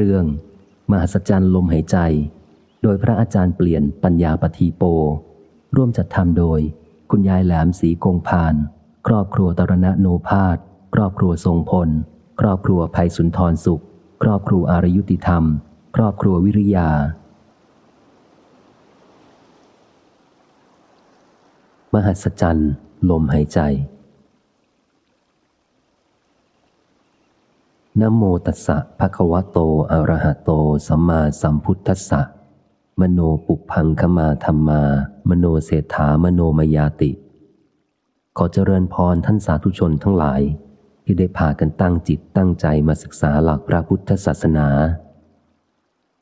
เรื่อง มหัศจรรย์ลมหายใจ โดยพระอาจารย์เปลี่ยนปัญญาปทีโป ร่วมจัดทำโดย คุณยายแหลมสีกงพาน ครอบครัวตรณะโนพาสครอบครัวทรงพล ครอบครัวภัยสุนทรสุข ครอบครัวอารยุติธรรม ครอบครัววิริยา มหัศจรรย์ลมหายใจ นโมตัสสะภะคะวะโตอะระหะโต สัมมาสัมพุทธัสสะ มโนปุพังคมาธรรมา มโนเศรษฐามโนมยาติ ขอเจริญพรท่านสาธุชนทั้งหลาย ที่ได้พากันตั้งจิตตั้งใจมาศึกษาหลักพระพุทธศาสนา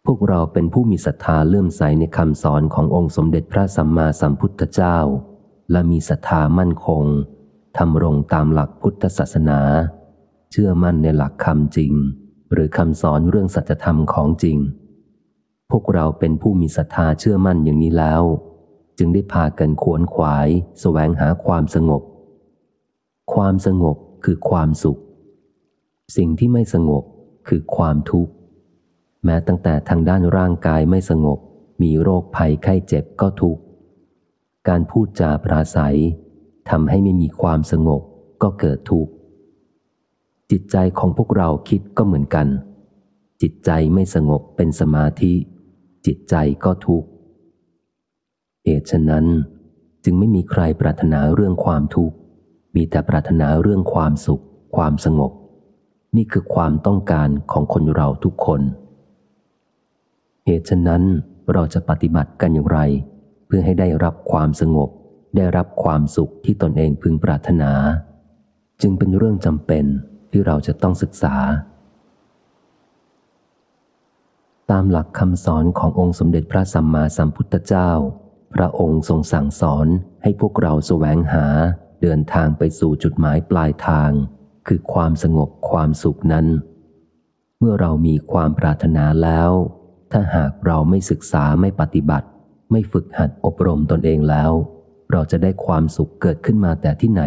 พวกเราเป็นผู้มีศรัทธาเลื่อมใสในคำสอนขององค์สมเด็จพระสัมมาสัมพุทธเจ้า และมีศรัทธามั่นคงทำรงตามหลักพุทธศาสนา เชื่อมั่นในหลักคำจริง หรือคำสอนเรื่องสัจธรรมของจริง พวกเราเป็นผู้มีศรัทธาเชื่อมั่นอย่างนี้แล้ว จึงได้พากันขวนขวายสแสวงหาความสงบ ความสงบคือความสุข สิ่งที่ไม่สงบคือความทุกข์ แม้ตั้งแต่ทางด้านร่างกายไม่สงบ มีโรคภัยไข้เจ็บก็ทุกข์ การพูดจาปราศัยทำให้ไม่มีความสงบก็เกิดทุกข์ จิตใจของพวกเราคิดก็เหมือนกัน จิตใจไม่สงบเป็นสมาธิ จิตใจก็ทุกข์เหตุฉะนั้น จึงไม่มีใครปรารถนาเรื่องความทุกข์ มีแต่ปรารถนาเรื่องความสุข ความสงบ นี่คือความต้องการของคนเราทุกคน เหตุฉะนั้นเราจะปฏิบัติกันอย่างไร เพื่อให้ได้รับความสงบ ได้รับความสุขที่ตนเองพึงปรารถนา จึงเป็นเรื่องจำเป็น ที่เราจะต้องศึกษา ตามหลักคำสอนขององค์สมเด็จพระสัมมาสัมพุทธเจ้า พระองค์ทรงสั่งสอนให้พวกเราแสวงหาเดินทางไปสู่จุดหมายปลายทาง คือความสงบความสุขนั้น เมื่อเรามีความปรารถนาแล้ว ถ้าหากเราไม่ศึกษาไม่ปฏิบัติ ไม่ฝึกหัดอบรมตนเองแล้ว เราจะได้ความสุขเกิดขึ้นมาแต่ที่ไหน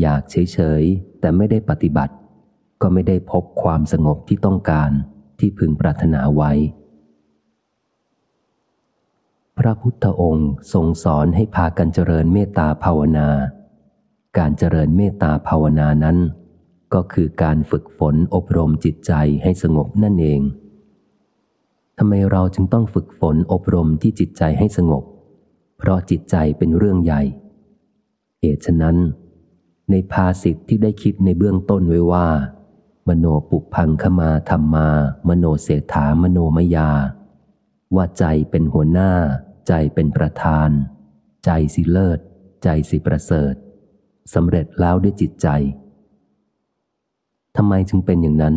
อยากเฉยๆ แต่ไม่ได้ปฏิบัติ ก็ไม่ได้พบความสงบที่ต้องการที่พึงปรารถนาไว้ พระพุทธองค์ทรงสอนให้พากันเจริญเมตตาภาวนา การเจริญเมตตาภาวนานั้น ก็คือการฝึกฝนอบรมจิตใจให้สงบนั่นเองทำไมเราจึงต้องฝึกฝนอบรมที่จิตใจให้สงบ เพราะจิตใจเป็นเรื่องใหญ่ เหตุฉะนั้น ในภาสิทธิ์ที่ได้คิดในเบื้องต้นไว้ว่า มโนปุพังขมาธรรมา มโนเศรษฐามโนมยา ว่าใจเป็นหัวหน้า ใจเป็นประธาน ใจสิเลิศ ใจสิประเสริฐสำเร็จแล้วด้วยจิตใจทำไมจึงเป็นอย่างนั้น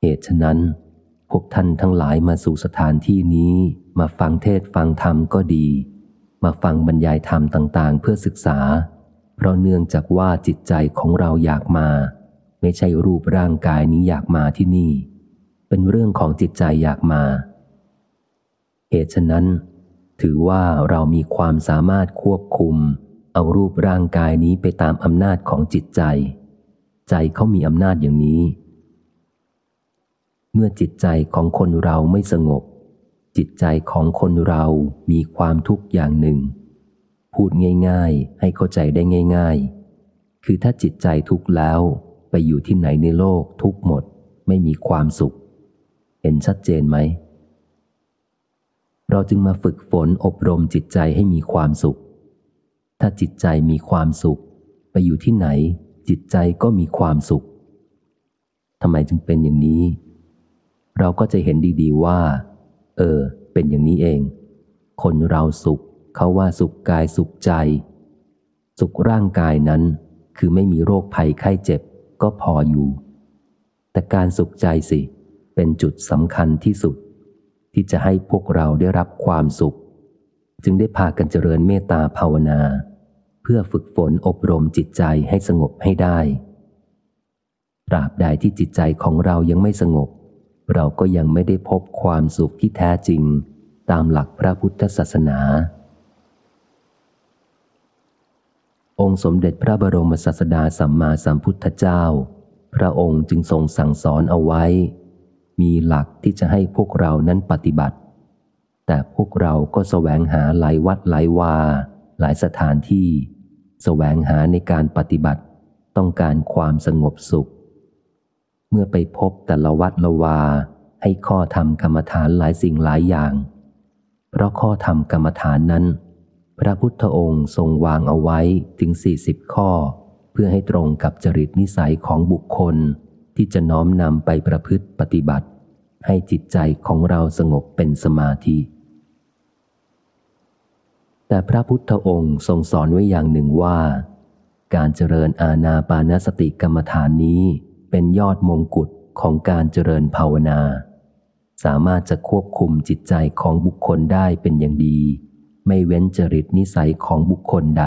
เหตุฉะนั้น พวกท่านทั้งหลายมาสู่สถานที่นี้มาฟังเทศฟังธรรมก็ดี มาฟังบรรยายธรรมต่าง ๆ เพื่อศึกษา เพราะเนื่องจากว่าจิตใจของเราอยากมา ไม่ใช่รูปร่างกายนี้อยากมาที่นี่ เป็นเรื่องของจิตใจอยากมาเหตุฉะนั้น ถือว่าเรามีความสามารถควบคุม เอารูปร่างกายนี้ไปตามอำนาจของจิตใจ ใจเขามีอำนาจอย่างนี้ เมื่อจิตใจของคนเราไม่สงบ จิตใจของคนเรามีความทุกข์อย่างหนึ่ง พูดง่ายๆ ให้เข้าใจได้ง่าย ๆ คือถ้าจิตใจทุกข์แล้วไปอยู่ที่ไหนในโลกทุกหมด ไม่มีความสุข เห็นชัดเจนไหม เราจึงมาฝึกฝนอบรมจิตใจให้มีความสุข ถ้าจิตใจมีความสุข ไปอยู่ที่ไหน จิตใจก็มีความสุขทำไมจึงเป็นอย่างนี้ เราก็จะเห็นดีๆว่า เออ เป็นอย่างนี้เอง คนเราสุข เขาว่าสุขกายสุขใจ สุขร่างกายนั้น คือไม่มีโรคภัยไข้เจ็บก็พออยู่ แต่การสุขใจสิ เป็นจุดสำคัญที่สุด ที่จะให้พวกเราได้รับความสุข จึงได้พากันเจริญเมตตาภาวนา เพื่อฝึกฝนอบรมจิตใจให้สงบให้ได้ตราบใดที่จิตใจของเรายังไม่สงบ เราก็ยังไม่ได้พบความสุขที่แท้จริง ตามหลักพระพุทธศาสนา องค์สมเด็จพระบรมศาสดาสัมมาสัมพุทธเจ้า พระองค์จึงทรงสั่งสอนเอาไว้ มีหลักที่จะให้พวกเรานั้นปฏิบัติ แต่พวกเราก็แสวงหาหลายวัดหลายวา หลายสถานที่แสวงหาในการปฏิบัติ ต้องการความสงบสุข เมื่อไปพบแต่ละวัดละวา ให้ข้อธรรมกรรมฐานหลายสิ่งหลายอย่าง เพราะข้อธรรมกรรมฐานนั้น พระพุทธองค์ทรงวางเอาไว้ถึงสี่สิบข้อ เพื่อให้ตรงกับจริตนิสัยของบุคคล ที่จะน้อมนำไปประพฤติปฏิบัติ ให้จิตใจของเราสงบเป็นสมาธิ แต่พระพุทธองค์ทรงสอนไว้อย่างหนึ่งว่า การเจริญอาณาปานสติกรรมฐานนี้เป็นยอดมงกุฎของการเจริญภาวนา สามารถจะควบคุมจิตใจของบุคคลได้เป็นอย่างดี ไม่เว้นจริตนิสัยของบุคคลใด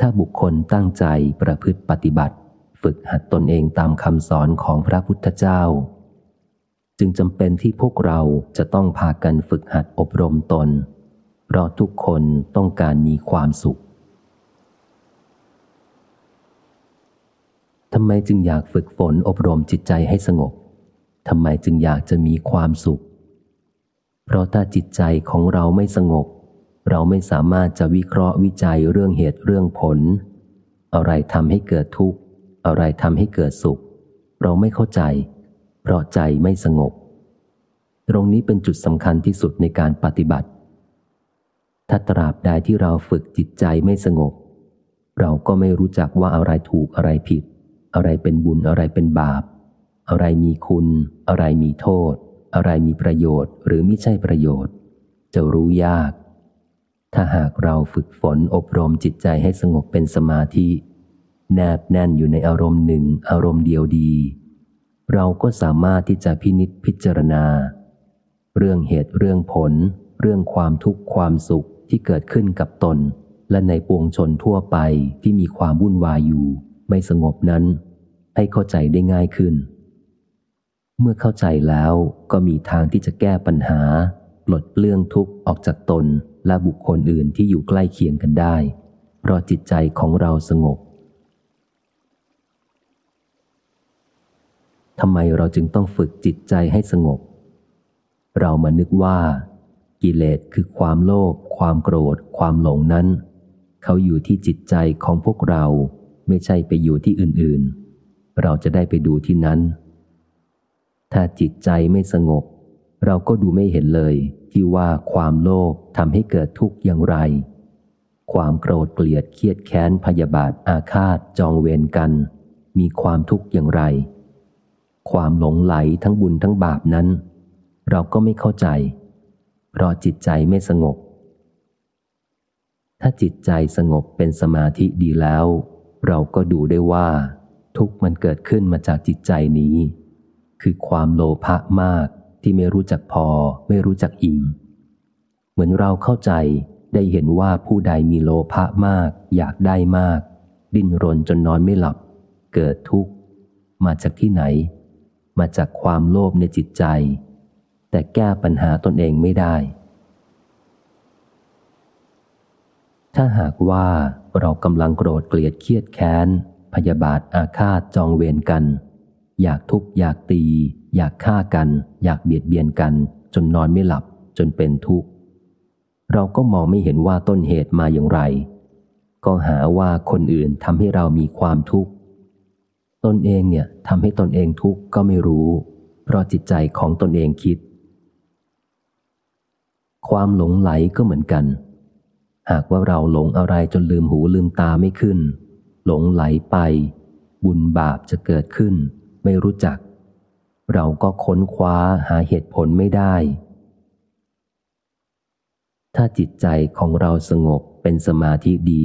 ถ้าบุคคลตั้งใจประพฤติปฏิบัติ ฝึกหัดตนเองตามคำสอนของพระพุทธเจ้า จึงจำเป็นที่พวกเราจะต้องพากันฝึกหัดอบรมตน เพราะทุกคนต้องการมีความสุขทำไมจึงอยากฝึกฝนอบรมจิตใจให้สงบ ทำไมจึงอยากจะมีความสุข เพราะถ้าจิตใจของเราไม่สงบ เราไม่สามารถจะวิเคราะห์วิจัยเรื่องเหตุเรื่องผล อะไรทำให้เกิดทุกข์ อะไรทำให้เกิดสุข เราไม่เข้าใจ เพราะใจไม่สงบ ตรงนี้เป็นจุดสำคัญที่สุดในการปฏิบัติ ถ้าตราบใดที่เราฝึกจิตใจไม่สงบ เราก็ไม่รู้จักว่าอะไรถูกอะไรผิด อะไรเป็นบุญอะไรเป็นบาป อะไรมีคุณ อะไรมีโทษ อะไรมีประโยชน์ หรือไม่ใช่ประโยชน์ จะรู้ยาก ถ้าหากเราฝึกฝนอบรมจิตใจให้สงบเป็นสมาธิ แนบแน่นอยู่ในอารมณ์หนึ่งอารมณ์เดียวดี เราก็สามารถที่จะพินิษพิจารณา เรื่องเหตุเรื่องผล เรื่องความทุกข์ความสุขที่เกิดขึ้นกับตน และในปวงชนทั่วไปที่มีความวุ่นวายอยู่ ไม่สงบนั้น ให้เข้าใจได้ง่ายขึ้น เมื่อเข้าใจแล้วก็มีทางที่จะแก้ปัญหาปลดเปลื้องทุกข์ออกจากตน และบุคคลอื่นที่อยู่ใกล้เคียงกันได้ เพราะจิตใจของเราสงบทำไมเราจึงต้องฝึกจิตใจให้สงบ เรามานึกว่า กิเลสคือความโลภความโกรธ ความหลงนั้น เขาอยู่ที่จิตใจของพวกเราไม่ใช่ไปอยู่ที่อื่นๆ เราจะได้ไปดูที่นั้น ถ้าจิตใจไม่สงบ เราก็ดูไม่เห็นเลย ที่ว่าความโลภทำให้เกิดทุกข์อย่างไร ความโกรธเกลียดเครียดแค้นพยาบาทอาฆาตจองเวรกัน มีความทุกข์อย่างไร ความหลงไหลทั้งบุญทั้งบาปนั้น เราก็ไม่เข้าใจ เพราะจิตใจไม่สงบ ถ้าจิตใจสงบเป็นสมาธิดีแล้ว เราก็ดูได้ว่า ทุกข์มันเกิดขึ้นมาจากจิตใจนี้ คือความโลภะมาก ที่ไม่รู้จักพอ ไม่รู้จักอิ่ม เหมือนเราเข้าใจได้เห็นว่าผู้ใดมีโลภะมาก อยากได้มาก ดิ้นรนจนนอนไม่หลับ เกิดทุกข์ มาจากที่ไหน มาจากความโลภในจิตใจ แต่แก้ปัญหาตนเองไม่ได้ ถ้าหากว่าเรากำลังโกรธเกลียดเครียดแค้น พยาบาทอาฆาตจองเวรกัน อยากทุบอยากตี อยากฆ่ากัน อยากเบียดเบียนกัน จนนอนไม่หลับจนเป็นทุกข์ เราก็มองไม่เห็นว่าต้นเหตุมาอย่างไร ก็หาว่าคนอื่นทำให้เรามีความทุกข์ตนเองเนี่ยทำให้ตนเองทุกข์ก็ไม่รู้ เพราะจิตใจของตนเองคิด ความหลงไหลก็เหมือนกัน หากว่าเราหลงอะไรจนลืมหูลืมตาไม่ขึ้น หลงไหลไป บุญบาปจะเกิดขึ้น ไม่รู้จัก เราก็ค้นคว้าหาเหตุผลไม่ได้ ถ้าจิตใจของเราสงบเป็นสมาธิดี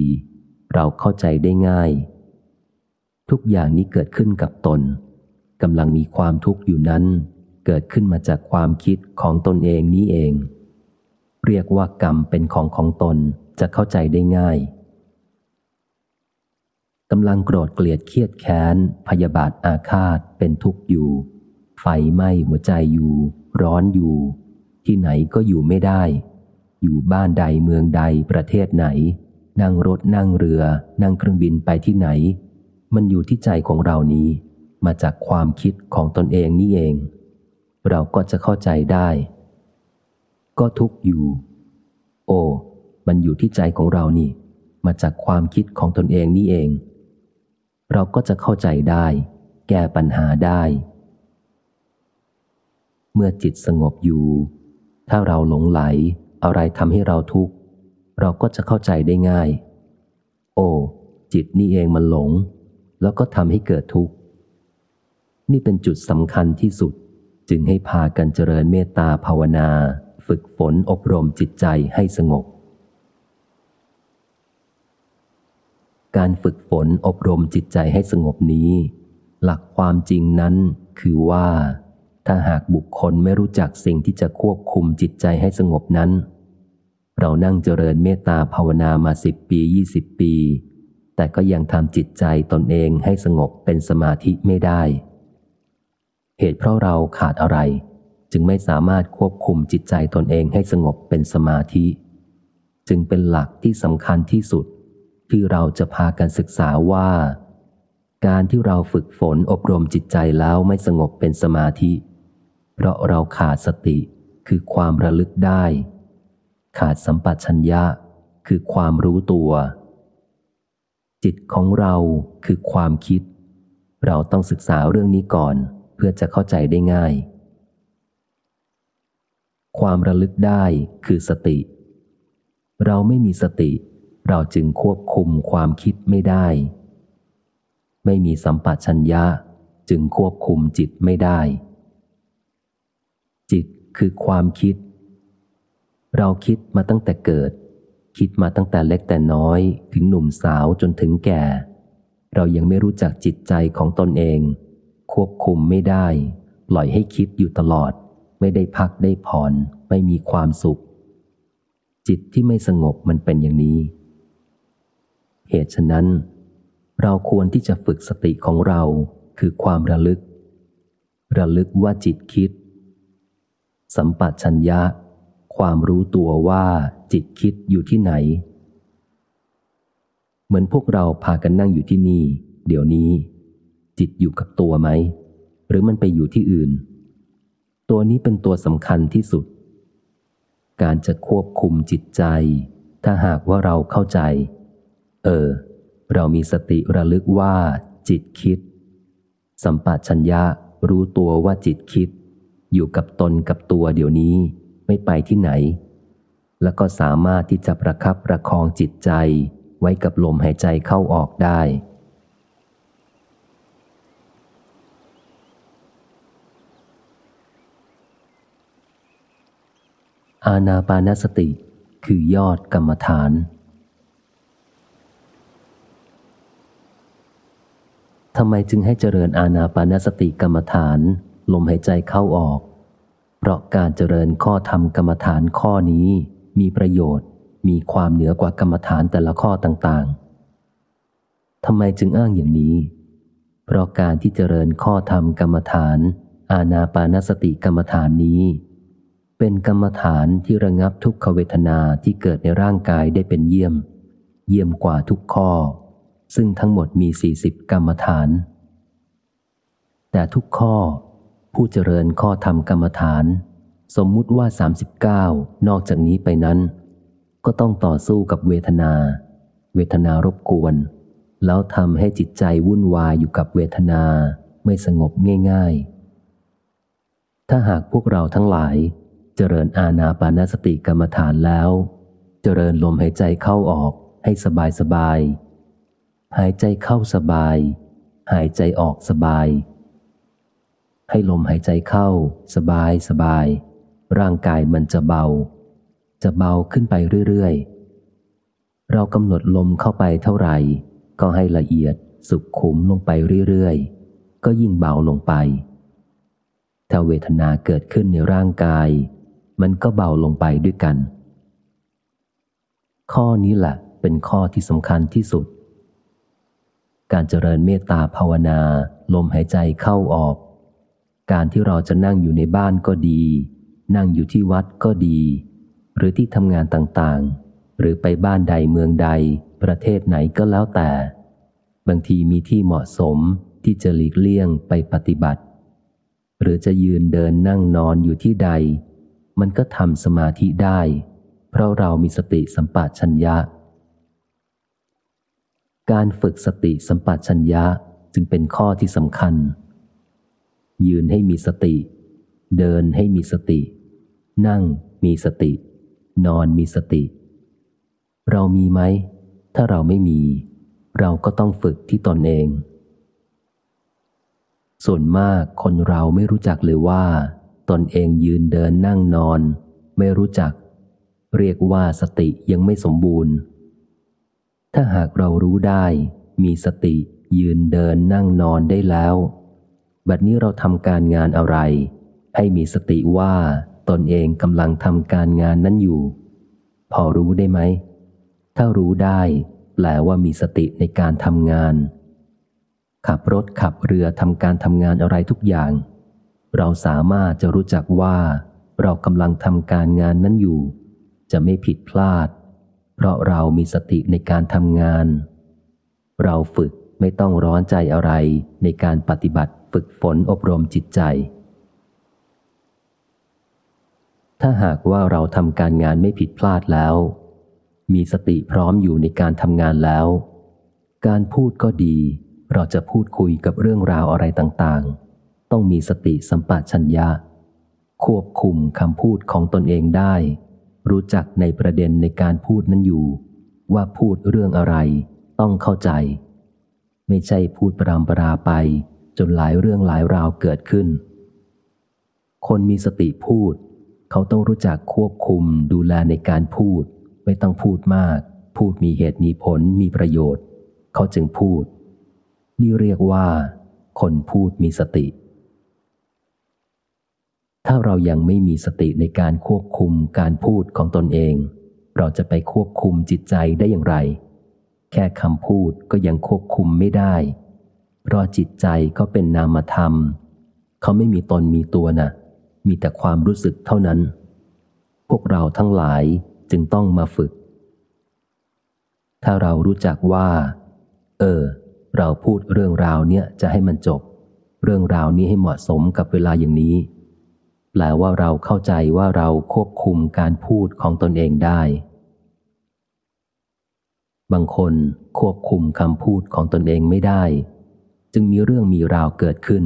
เราเข้าใจได้ง่าย ทุกอย่างนี้เกิดขึ้นกับตนกำลังมีความทุกข์อยู่นั้น เกิดขึ้นมาจากความคิดของตนเองนี้เอง เรียกว่ากรรมเป็นของของตนจะเข้าใจได้ง่าย กำลังโกรธเกลียดเครียดแค้น พยาบาทอาฆาตเป็นทุกข์อยู่ ไฟไหม้หัวใจอยู่ ร้อนอยู่ ที่ไหนก็อยู่ไม่ได้ อยู่บ้านใดเมืองใดประเทศไหน นั่งรถนั่งเรือ นั่งเครื่องบินไปที่ไหน มันอยู่ที่ใจของเรานี้ มาจากความคิดของตนเองนี่เอง เราก็จะเข้าใจได้ ก็ทุกข์อยู่ โอ้มันอยู่ที่ใจของเรานี่ มาจากความคิดของตนเองนี่เอง เราก็จะเข้าใจได้ แก้ปัญหาได้ เมื่อจิตสงบอยู่ ถ้าเราหลงไหล อะไรทำให้เราทุกข์ เราก็จะเข้าใจได้ง่าย โอ้จิตนี่เองมันหลง แล้วก็ทำให้เกิดทุกข์ นี่เป็นจุดสำคัญที่สุด จึงให้พากันเจริญเมตตาภาวนา ฝึกฝนอบรมจิตใจให้สงบ การฝึกฝนอบรมจิตใจให้สงบนี้ หลักความจริงนั้นคือว่า ถ้าหากบุคคลไม่รู้จักสิ่งที่จะควบคุมจิตใจให้สงบนั้น เรานั่งเจริญเมตตาภาวนามาสิบปียี่สิบปี แต่ก็ยังทำจิตใจตนเองให้สงบเป็นสมาธิไม่ได้ เหตุเพราะเราขาดอะไร จึงไม่สามารถควบคุมจิตใจตนเองให้สงบเป็นสมาธิ จึงเป็นหลักที่สำคัญที่สุด ที่เราจะพากันศึกษาว่า การที่เราฝึกฝนอบรมจิตใจแล้วไม่สงบเป็นสมาธิ เพราะเราขาดสติคือความระลึกได้ ขาดสัมปชัญญะคือความรู้ตัว จิตของเราคือความคิด เราต้องศึกษาเรื่องนี้ก่อนเพื่อจะเข้าใจได้ง่าย ความระลึกได้คือสติ เราไม่มีสติ เราจึงควบคุมความคิดไม่ได้ ไม่มีสัมปชัญญะจึงควบคุมจิตไม่ได้ จิตคือความคิด เราคิดมาตั้งแต่เกิด คิดมาตั้งแต่เล็กแต่น้อย ถึงหนุ่มสาวจนถึงแก่ เรายังไม่รู้จักจิตใจของตนเอง ควบคุมไม่ได้ ปล่อยให้คิดอยู่ตลอด ไม่ได้พักได้ผ่อน ไม่มีความสุข จิตที่ไม่สงบมันเป็นอย่างนี้ เหตุฉะนั้น เราควรที่จะฝึกสติของเราคือความระลึก ระลึกว่าจิตคิด สัมปัชัญญะ ความรู้ตัวว่าจิตคิดอยู่ที่ไหน เหมือนพวกเราพากันนั่งอยู่ที่นี่ เดี๋ยวนี้ จิตอยู่กับตัวไหม หรือมันไปอยู่ที่อื่น ตัวนี้เป็นตัวสำคัญที่สุด การจะควบคุมจิตใจ ถ้าหากว่าเราเข้าใจ เออ เรามีสติระลึกว่า จิตคิด สัมปชัญญะรู้ตัวว่าจิตคิด อยู่กับตนกับตัวเดี๋ยวนี้ไม่ไปที่ไหน แล้วก็สามารถที่จะประคับประคองจิตใจไว้กับลมหายใจเข้าออกได้ อาณาปานสติคือยอดกรรมฐาน ทำไมจึงให้เจริญอาณาปานสติกรรมฐาน ลมหายใจเข้าออก เพราะการเจริญข้อธรรมกรรมฐานข้อนี้ มีประโยชน์ มีความเหนือกว่ากรรมฐานแต่ละข้อต่างๆทำไมจึงอ้างอย่างนี้ เพราะการที่เจริญข้อธรรมกรรมฐาน อาณาปานสติกรรมฐานนี้ เป็นกรรมฐานที่ระงับทุกขเวทนาที่เกิดในร่างกายได้เป็นเยี่ยม เยี่ยมกว่าทุกข้อ ซึ่งทั้งหมดมีสี่สิบกรรมฐาน แต่ทุกข้อผู้เจริญข้อธรรมกรรมฐาน สมมุติว่า 39 นอกจากนี้ไปนั้น ก็ต้องต่อสู้กับเวทนา เวทนารบกวน แล้วทำให้จิตใจวุ่นวายอยู่กับเวทนาไม่สงบง่าย ๆ ถ้าหากพวกเราทั้งหลาย เจริญอาณาปานสติกรรมฐานแล้ว เจริญลมหายใจเข้าออกให้สบายสบาย หายใจเข้าสบาย หายใจออกสบาย ให้ลมหายใจเข้า สบายสบาย ร่างกายมันจะเบา จะเบาขึ้นไปเรื่อยๆ เรากำหนดลมเข้าไปเท่าไหร่ ก็ให้ละเอียดสุขขุมลงไปเรื่อยๆ ก็ยิ่งเบาลงไป ถ้าเวทนาเกิดขึ้นในร่างกาย มันก็เบาลงไปด้วยกัน ข้อนี้แหละเป็นข้อที่สำคัญที่สุด การเจริญเมตตาภาวนา ลมหายใจเข้าออก การที่เราจะนั่งอยู่ในบ้านก็ดี นั่งอยู่ที่วัดก็ดี หรือที่ทำงานต่างๆ หรือไปบ้านใดเมืองใด ประเทศไหนก็แล้วแต่ บางทีมีที่เหมาะสมที่จะหลีกเลี่ยงไปปฏิบัติ หรือจะยืนเดินนั่งนอนอยู่ที่ใด มันก็ทำสมาธิได้ เพราะเรามีสติสัมปชัญญะ การฝึกสติสัมปชัญญะจึงเป็นข้อที่สำคัญ ยืนให้มีสติ เดินให้มีสติ นั่งมีสติ นอนมีสติ เรามีไหม ถ้าเราไม่มี เราก็ต้องฝึกที่ตนเอง ส่วนมากคนเราไม่รู้จักเลยว่า ตนเองยืนเดินนั่งนอน ไม่รู้จัก เรียกว่าสติยังไม่สมบูรณ์ ถ้าหากเรารู้ได้ มีสติ ยืนเดินนั่งนอนได้แล้ว บัดนี้เราทำการงานอะไร ให้มีสติว่าตนเองกำลังทำการงานนั้นอยู่ พอรู้ได้ไหม ถ้ารู้ได้ แปลว่ามีสติในการทำงาน ขับรถขับเรือทำการทำงานอะไรทุกอย่าง เราสามารถจะรู้จักว่า เรากำลังทำการงานนั้นอยู่ จะไม่ผิดพลาด เพราะเรามีสติในการทำงาน เราฝึกไม่ต้องร้อนใจอะไรในการปฏิบัติฝึกฝนอบรมจิตใจ ถ้าหากว่าเราทำการงานไม่ผิดพลาดแล้ว มีสติพร้อมอยู่ในการทำงานแล้ว การพูดก็ดี เราจะพูดคุยกับเรื่องราวอะไรต่างๆ ต้องมีสติสัมปชัญญะ ควบคุมคำพูดของตนเองได้ รู้จักในประเด็นในการพูดนั้นอยู่ ว่าพูดเรื่องอะไร ต้องเข้าใจ ไม่ใช่พูดปรามปราไป จนหลายเรื่องหลายราวเกิดขึ้น คนมีสติพูด เขาต้องรู้จักควบคุมดูแลในการพูด ไม่ต้องพูดมาก พูดมีเหตุมีผลมีประโยชน์ เขาจึงพูด นี่เรียกว่า คนพูดมีสติ ถ้าเรายังไม่มีสติในการควบคุมการพูดของตนเอง เราจะไปควบคุมจิตใจได้อย่างไร แค่คำพูดก็ยังควบคุมไม่ได้ เพราะจิตใจก็เป็นนามธรรม เขาไม่มีตนมีตัวนะ่ะ มีแต่ความรู้สึกเท่านั้น พวกเราทั้งหลายจึงต้องมาฝึก ถ้าเรารู้จักว่า เออ เราพูดเรื่องราวเนี่ยจะให้มันจบ เรื่องราวนี้ให้เหมาะสมกับเวลาอย่างนี้ แปลว่าเราเข้าใจว่าเราควบคุมการพูดของตนเองได้ บางคนควบคุมคำพูดของตนเองไม่ได้ จึงมีเรื่องมีราวเกิดขึ้น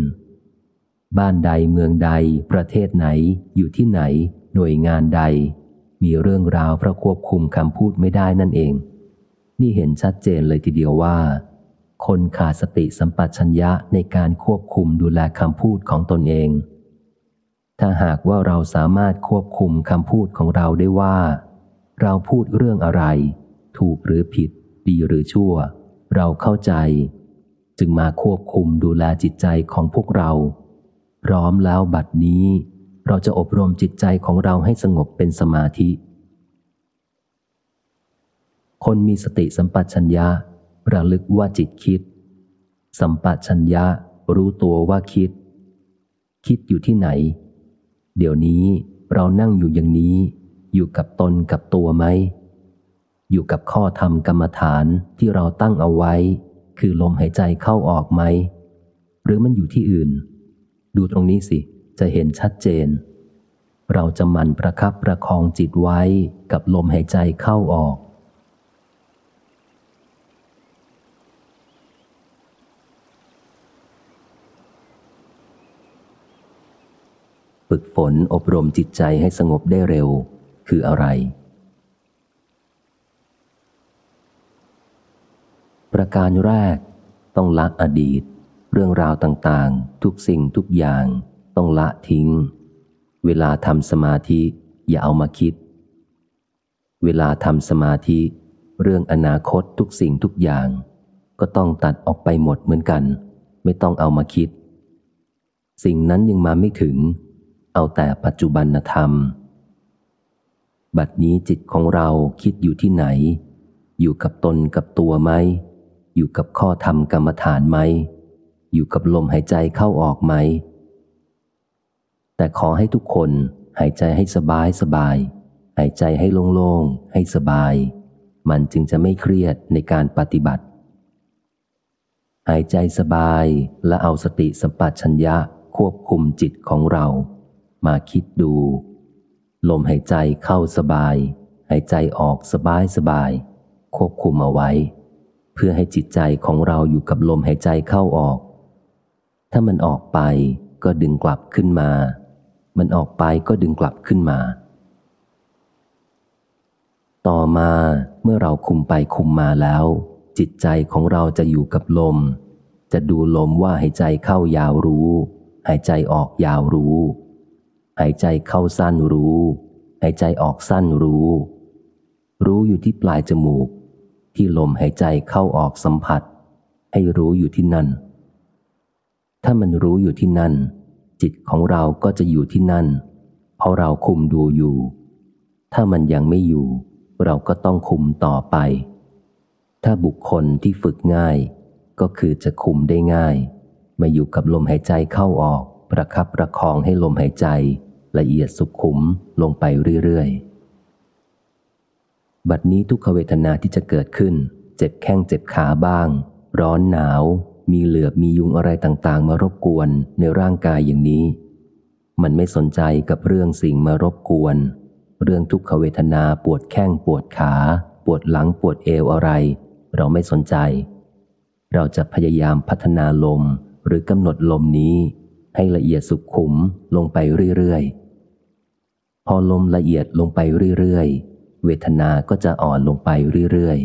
บ้านใดเมืองใด ประเทศไหน อยู่ที่ไหน หน่วยงานใด มีเรื่องราวเพราะควบคุมคำพูดไม่ได้นั่นเอง นี่เห็นชัดเจนเลยทีเดียวว่า คนขาดสติสัมปชัญญะในการควบคุมดูแลคำพูดของตนเอง ถ้าหากว่าเราสามารถควบคุมคำพูดของเราได้ว่า เราพูดเรื่องอะไร ถูกหรือผิด ดีหรือชั่ว เราเข้าใจ จึงมาควบคุมดูแลจิตใจของพวกเรา พร้อมแล้วบัดนี้ เราจะอบรมจิตใจของเราให้สงบเป็นสมาธิ คนมีสติสัมปชัญญะระลึกว่าจิตคิด สัมปชัญญะรู้ตัวว่าคิด คิดอยู่ที่ไหน เดี๋ยวนี้เรานั่งอยู่อย่างนี้ อยู่กับตนกับตัวไหม อยู่กับข้อธรรมกรรมฐานที่เราตั้งเอาไว้ คือลมหายใจเข้าออกไหม หรือมันอยู่ที่อื่น ดูตรงนี้สิ จะเห็นชัดเจน เราจะมันประคับประคองจิตไว้กับลมหายใจเข้าออก ฝึกฝนอบรมจิตใจให้สงบได้เร็ว คืออะไร ประการแรก ต้องละอดีต เรื่องราวต่างๆ ทุกสิ่งทุกอย่าง ต้องละทิ้ง เวลาทำสมาธิ อย่าเอามาคิด เวลาทำสมาธิ เรื่องอนาคตทุกสิ่งทุกอย่าง ก็ต้องตัดออกไปหมดเหมือนกัน ไม่ต้องเอามาคิดสิ่งนั้นยังมาไม่ถึง เอาแต่ปัจจุบันธรรม บัดนี้จิตของเราคิดอยู่ที่ไหน อยู่กับตนกับตัวไหม อยู่กับข้อธรรมกรรมฐานไหม อยู่กับลมหายใจเข้าออกไหม แต่ขอให้ทุกคนหายใจให้สบายสบาย หายใจให้โล่งๆ ให้สบาย มันจึงจะไม่เครียดในการปฏิบัติ หายใจสบายและเอาสติสัมปชัญญะควบคุมจิตของเรา มาคิดดู ลมหายใจเข้าสบาย หายใจออกสบายสบาย ควบคุมเอาไว้ เพื่อให้จิตใจของเราอยู่กับลมหายใจเข้าออก ถ้ามันออกไปก็ดึงกลับขึ้นมา มันออกไปก็ดึงกลับขึ้นมา ต่อมาเมื่อเราคุมไปคุมมาแล้ว จิตใจของเราจะอยู่กับลม จะดูลมว่าหายใจเข้ายาวรู้ หายใจออกยาวรู้ หายใจเข้าสั้นรู้ หายใจออกสั้นรู้ รู้อยู่ที่ปลายจมูก ที่ลมหายใจเข้าออกสัมผัส ให้รู้อยู่ที่นั่น ถ้ามันรู้อยู่ที่นั่น จิตของเราก็จะอยู่ที่นั่น เพราะเราคุมดูอยู่ ถ้ามันยังไม่อยู่ เราก็ต้องคุมต่อไป ถ้าบุคคลที่ฝึกง่าย ก็คือจะคุมได้ง่าย มาอยู่กับลมหายใจเข้าออกประคับประคองให้ลมหายใจ ละเอียดสุขุมลงไปเรื่อยๆ บัดนี้ทุกขเวทนาที่จะเกิดขึ้น เจ็บแข้งเจ็บขาบ้าง ร้อนหนาว มีเหลือบมียุงอะไรต่างๆ มารบกวนในร่างกายอย่างนี้ มันไม่สนใจกับเรื่องสิ่งมารบกวน เรื่องทุกขเวทนาปวดแข้งปวดขา ปวดหลังปวดเอวอะไร เราไม่สนใจ เราจะพยายามพัฒนาลมหรือกำหนดลมนี้ให้ละเอียดสุขุมลงไปเรื่อยๆ พอลมละเอียดลงไปเรื่อยๆ เวทนาก็จะอ่อนลงไปเรื่อย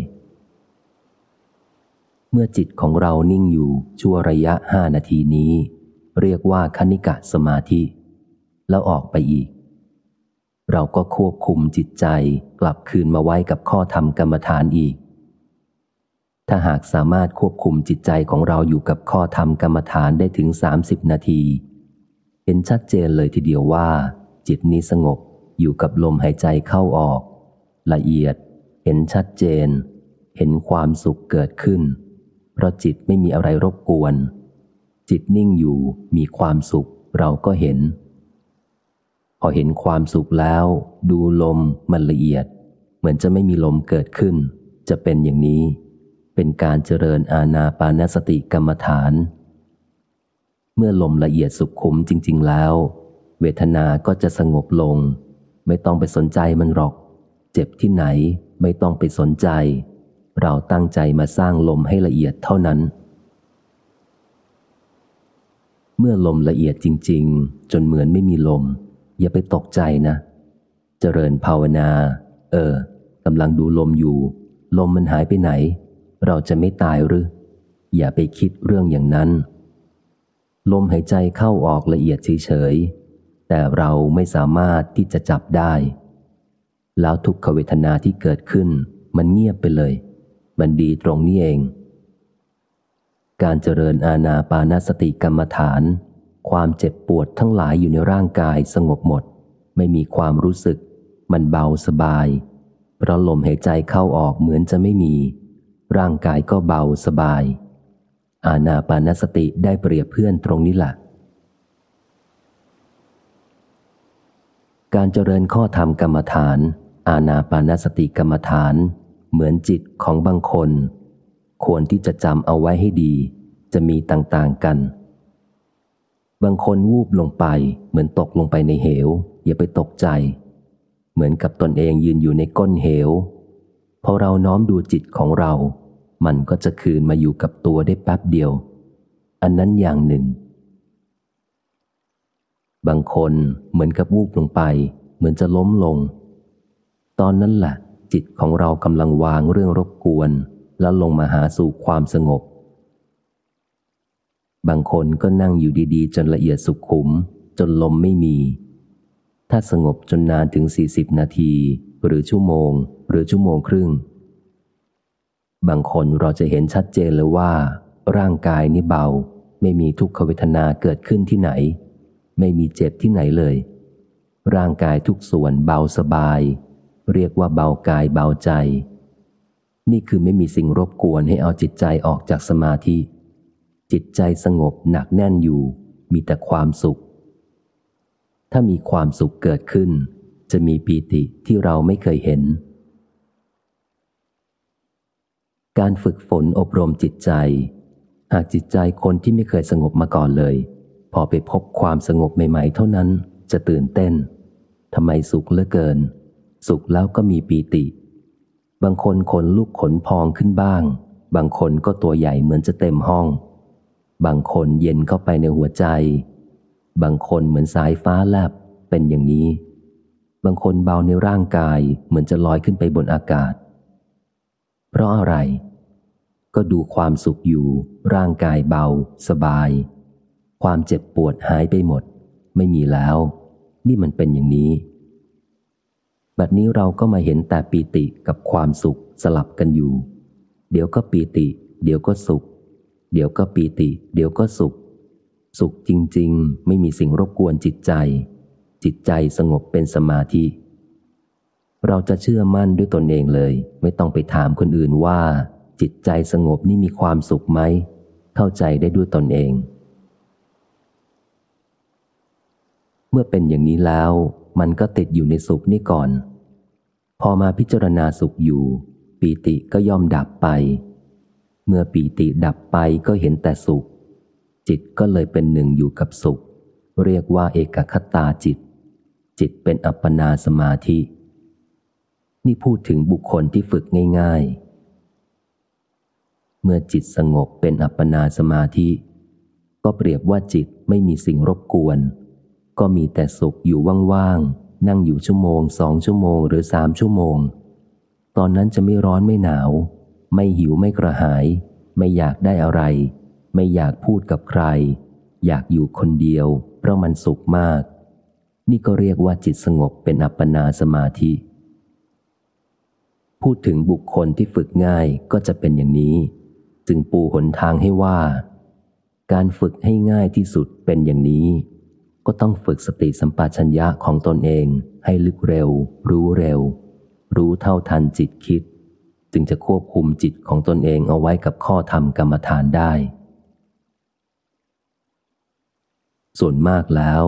ๆ เมื่อจิตของเรานิ่งอยู่ชั่วระยะห้านาทีนี้ เรียกว่าคณิกะสมาธิ แล้วออกไปอีก เราก็ควบคุมจิตใจกลับคืนมาไว้กับข้อธรรมกรรมฐานอีก ถ้าหากสามารถควบคุมจิตใจของเราอยู่กับข้อธรรมกรรมฐานได้ถึง 30 นาที เห็นชัดเจนเลยทีเดียวว่า จิตนี้สงบ อยู่กับลมหายใจเข้าออก ละเอียด เห็นชัดเจน เห็นความสุขเกิดขึ้น เพราะจิตไม่มีอะไรรบกวน จิตนิ่งอยู่มีความสุขเราก็เห็น พอเห็นความสุขแล้ว ดูลมมันละเอียด เหมือนจะไม่มีลมเกิดขึ้น จะเป็นอย่างนี้ เป็นการเจริญอาณาปานสติกรรมฐาน เมื่อลมละเอียดสุขขุมจริง ๆ แล้ว เวทนาก็จะสงบลง ไม่ต้องไปสนใจมันหรอก เจ็บที่ไหนไม่ต้องไปสนใจ เราตั้งใจมาสร้างลมให้ละเอียดเท่านั้น เมื่อลมละเอียดจริง ๆ จนเหมือนไม่มีลม อย่าไปตกใจนะ เจริญภาวนา เออกำลังดูลมอยู่ ลมมันหายไปไหน เราจะไม่ตายหรือ อย่าไปคิดเรื่องอย่างนั้น ลมหายใจเข้าออกละเอียดเฉยๆ แต่เราไม่สามารถที่จะจับได้ แล้วทุกขเวทนาที่เกิดขึ้น มันเงียบไปเลย มันดีตรงนี้เอง การเจริญอาณาปานสติกรรมฐาน ความเจ็บปวดทั้งหลายอยู่ในร่างกายสงบหมด ไม่มีความรู้สึก มันเบาสบาย เพราะลมหายใจเข้าออกเหมือนจะไม่มี ร่างกายก็เบาสบาย อาณาปานสติได้เปรียบเพื่อนตรงนี้แหละ การเจริญข้อธรรมกรรมฐาน อาณาปานสติกรรมฐาน เหมือนจิตของบางคน ควรที่จะจำเอาไว้ให้ดี จะมีต่างๆกัน บางคนวูบลงไป เหมือนตกลงไปในเหว อย่าไปตกใจ เหมือนกับตนเองยืนอยู่ในก้นเหวพอเราน้อมดูจิตของเรา มันก็จะคืนมาอยู่กับตัวได้แป๊บเดียว อันนั้นอย่างหนึ่ง บางคนเหมือนกับวูบลงไป เหมือนจะล้มลง ตอนนั้นแหละจิตของเรากำลังวางเรื่องรบกวน แล้วลงมาหาสู่ความสงบ บางคนก็นั่งอยู่ดีๆ จนละเอียดสุขุม จนลมไม่มี ถ้าสงบจนนานถึงสี่สิบนาที หรือชั่วโมง หรือชั่วโมงครึ่ง บางคนเราจะเห็นชัดเจนเลยว่า ร่างกายนี่เบา ไม่มีทุกขเวทนาเกิดขึ้นที่ไหน ไม่มีเจ็บที่ไหนเลย ร่างกายทุกส่วนเบาสบาย เรียกว่าเบากายเบาใจ นี่คือไม่มีสิ่งรบกวนให้เอาจิตใจออกจากสมาธิ จิตใจสงบหนักแน่นอยู่ มีแต่ความสุข ถ้ามีความสุขเกิดขึ้น จะมีปีติที่เราไม่เคยเห็น การฝึกฝนอบรมจิตใจ หากจิตใจคนที่ไม่เคยสงบมาก่อนเลย อไปพบความสงบใหม่ ๆ เท่านั้นจะตื่นเต้นทำไมสุขเหลือเกิน สุขแล้วก็มีปีติ บางคนขนลุกขนพองขึ้นบ้าง บางคนก็ตัวใหญ่เหมือนจะเต็มห้อง บางคนเย็นเข้าไปในหัวใจ บางคนเหมือนสายฟ้าแลบเป็นอย่างนี้ บางคนเบาในร่างกายเหมือนจะลอยขึ้นไปบนอากาศ เพราะอะไร ก็ดูความสุขอยู่ ร่างกายเบา สบาย ความเจ็บปวดหายไปหมด ไม่มีแล้ว นี่มันเป็นอย่างนี้ บัดนี้เราก็มาเห็นแต่ปีติกับความสุขสลับกันอยู่ เดี๋ยวก็ปีติ เดี๋ยวก็สุข เดี๋ยวก็ปีติ เดี๋ยวก็สุข สุขจริง ๆ ไม่มีสิ่งรบกวนจิตใจ จิตใจสงบเป็นสมาธิ เราจะเชื่อมั่นด้วยตนเองเลย ไม่ต้องไปถามคนอื่นว่า จิตใจสงบนี่มีความสุขไหม เข้าใจได้ด้วยตนเอง เมื่อเป็นอย่างนี้แล้ว มันก็ติดอยู่ในสุขนี่ก่อน พอมาพิจารณาสุขอยู่ ปีติก็ย่อมดับไป เมื่อปีติดับไปก็เห็นแต่สุข จิตก็เลยเป็นหนึ่งอยู่กับสุข เรียกว่าเอกคตาจิต จิตเป็นอัปปนาสมาธิ นี่พูดถึงบุคคลที่ฝึกง่าย ๆ เมื่อจิตสงบเป็นอัปปนาสมาธิ ก็เปรียบว่าจิตไม่มีสิ่งรบกวน ก็มีแต่สุขอยู่ว่างๆ นั่งอยู่ชั่วโมงสองชั่วโมงหรือสามชั่วโมง ตอนนั้นจะไม่ร้อนไม่หนาว ไม่หิวไม่กระหาย ไม่อยากได้อะไร ไม่อยากพูดกับใคร อยากอยู่คนเดียว เพราะมันสุขมาก นี่ก็เรียกว่าจิตสงบเป็นอัปปนาสมาธิ พูดถึงบุคคลที่ฝึกง่ายก็จะเป็นอย่างนี้ จึงปูหนทางให้ว่า การฝึกให้ง่ายที่สุดเป็นอย่างนี้ ก็ต้องฝึกสติสัมปชัญญะของตนเองให้ลึกเร็ว รู้เร็ว รู้เท่าทันจิตคิด จึงจะควบคุมจิตของตนเองเอาไว้กับข้อธรรมกรรมฐานได้ ส่วนมากแล้ว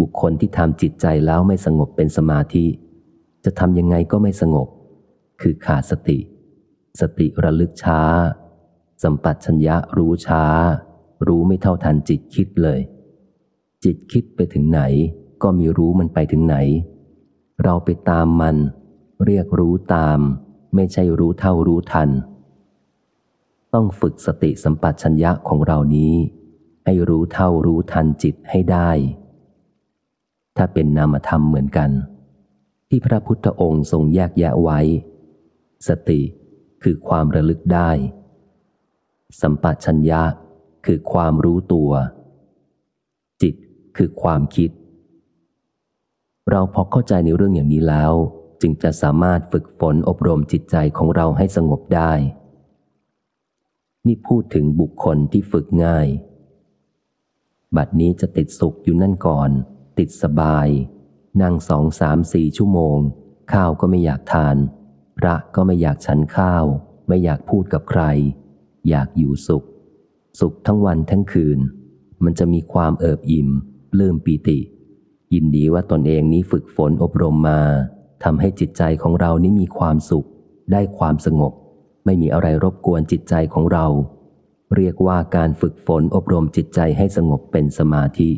บุคคลที่ทำจิตใจแล้วไม่สงบเป็นสมาธิ จะทำยังไงก็ไม่สงบ คือขาดสติ สติระลึกช้า สัมปัชัญญะรู้ช้า รู้ไม่เท่าทันจิตคิดเลย จิตคิดไปถึงไหน ก็มีรู้มันไปถึงไหน เราไปตามมัน เรียกรู้ตาม ไม่ใช่รู้เท่ารู้ทัน ต้องฝึกสติสัมปชัญญะของเรานี้ ให้รู้เท่ารู้ทันจิตให้ได้ ถ้าเป็นนามธรรมเหมือนกัน ที่พระพุทธองค์ทรงแยกแยะไว้ สติคือความระลึกได้ สัมปชัญญะคือความรู้ตัว คือความคิด เราพอเข้าใจในเรื่องอย่างนี้แล้ว จึงจะสามารถฝึกฝนอบรมจิตใจของเราให้สงบได้ นี่พูดถึงบุคคลที่ฝึกง่าย บัดนี้จะติดสุขอยู่นั่นก่อน ติดสบาย นั่งสองสามสี่ชั่วโมง ข้าวก็ไม่อยากทาน พระก็ไม่อยากฉันข้าว ไม่อยากพูดกับใคร อยากอยู่สุข สุขทั้งวันทั้งคืนมันจะมีความเอิบอิ่ม ปลื้มปีติ ยินดีว่าตนเองนี้ฝึกฝนอบรมมาทำให้จิตใจของเรานี้มีความสุข ได้ความสงบ ไม่มีอะไรรบกวนจิตใจของเรา เรียกว่าการฝึกฝนอบรมจิตใจให้สงบเป็นสมาธิ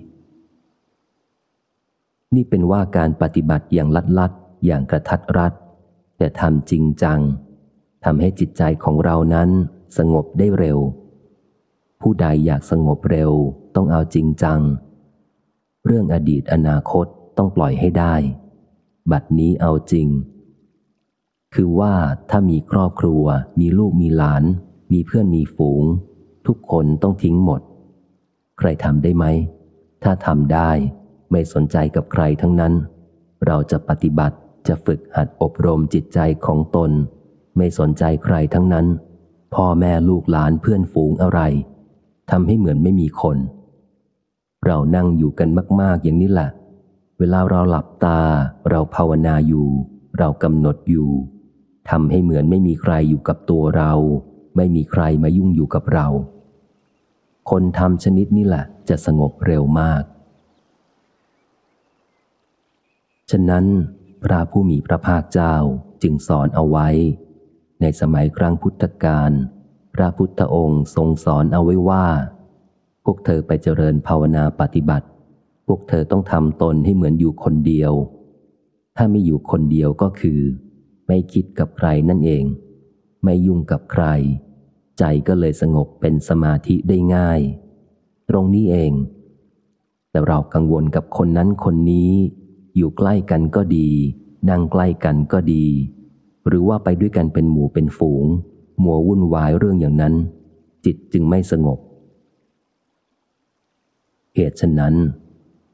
นี่เป็นว่าการปฏิบัติอย่างลัดลัดอย่างกระทัดรัดแต่ทำจริงจังทำให้จิตใจของเรานั้นสงบได้เร็ว ผู้ใดอยากสงบเร็วต้องเอาจริงจัง เรื่องอดีตอนาคตต้องปล่อยให้ได้ บัดนี้เอาจริง คือว่าถ้ามีครอบครัว มีลูกมีหลาน มีเพื่อนมีฝูง ทุกคนต้องทิ้งหมด ใครทำได้ไหม ถ้าทำได้ไม่สนใจกับใครทั้งนั้น เราจะปฏิบัติจะฝึกหัดอบรมจิตใจของตน ไม่สนใจใครทั้งนั้น พ่อแม่ลูกหลานเพื่อนฝูงอะไรทำให้เหมือนไม่มีคน เรานั่งอยู่กันมาก ๆ อย่างนี้แหละ เวลาเราหลับตา เราภาวนาอยู่ เรากำหนดอยู่ทำให้เหมือนไม่มีใครอยู่กับตัวเรา ไม่มีใครมายุ่งอยู่กับเรา คนทำชนิดนี้แหละจะสงบเร็วมาก ฉะนั้น พระผู้มีพระภาคเจ้าจึงสอนเอาไว้ ในสมัยครั้งพุทธกาลพระพุทธองค์ทรงสอนเอาไว้ว่า พวกเธอไปเจริญภาวนาปฏิบัติ พวกเธอต้องทำตนให้เหมือนอยู่คนเดียว ถ้าไม่อยู่คนเดียวก็คือ ไม่คิดกับใครนั่นเอง ไม่ยุ่งกับใคร ใจก็เลยสงบเป็นสมาธิได้ง่าย ตรงนี้เอง แต่เรากังวลกับคนนั้นคนนี้ อยู่ใกล้กันก็ดี นั่งใกล้กันก็ดี หรือว่าไปด้วยกันเป็นหมู่เป็นฝูงมัววุ่นวายเรื่องอย่างนั้น จิตจึงไม่สงบ เหตุฉะนั้น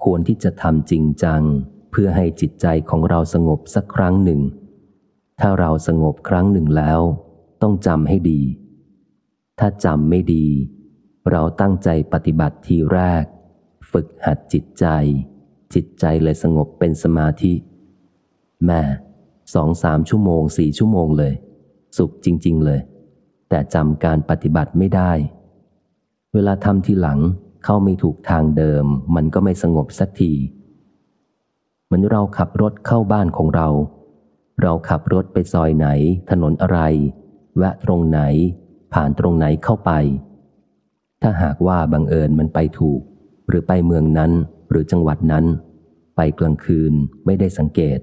ควรที่จะทำจริงจัง เพื่อให้จิตใจของเราสงบสักครั้งหนึ่ง ถ้าเราสงบครั้งหนึ่งแล้ว ต้องจำให้ดี ถ้าจำไม่ดี เราตั้งใจปฏิบัติทีแรก ฝึกหัดจิตใจ จิตใจเลยสงบเป็นสมาธิแม่สองสามชั่วโมงสี่ชั่วโมงเลย สุขจริง ๆ เลย แต่จำการปฏิบัติไม่ได้ เวลาทำทีหลัง เข้าไม่ถูกทางเดิม มันก็ไม่สงบสักทีเหมือนเราขับรถเข้าบ้านของเรา เราขับรถไปซอยไหน ถนนอะไร แวะตรงไหน ผ่านตรงไหนเข้าไป ถ้าหากว่าบังเอิญมันไปถูก หรือไปเมืองนั้นหรือจังหวัดนั้น ไปกลางคืนไม่ได้สังเกต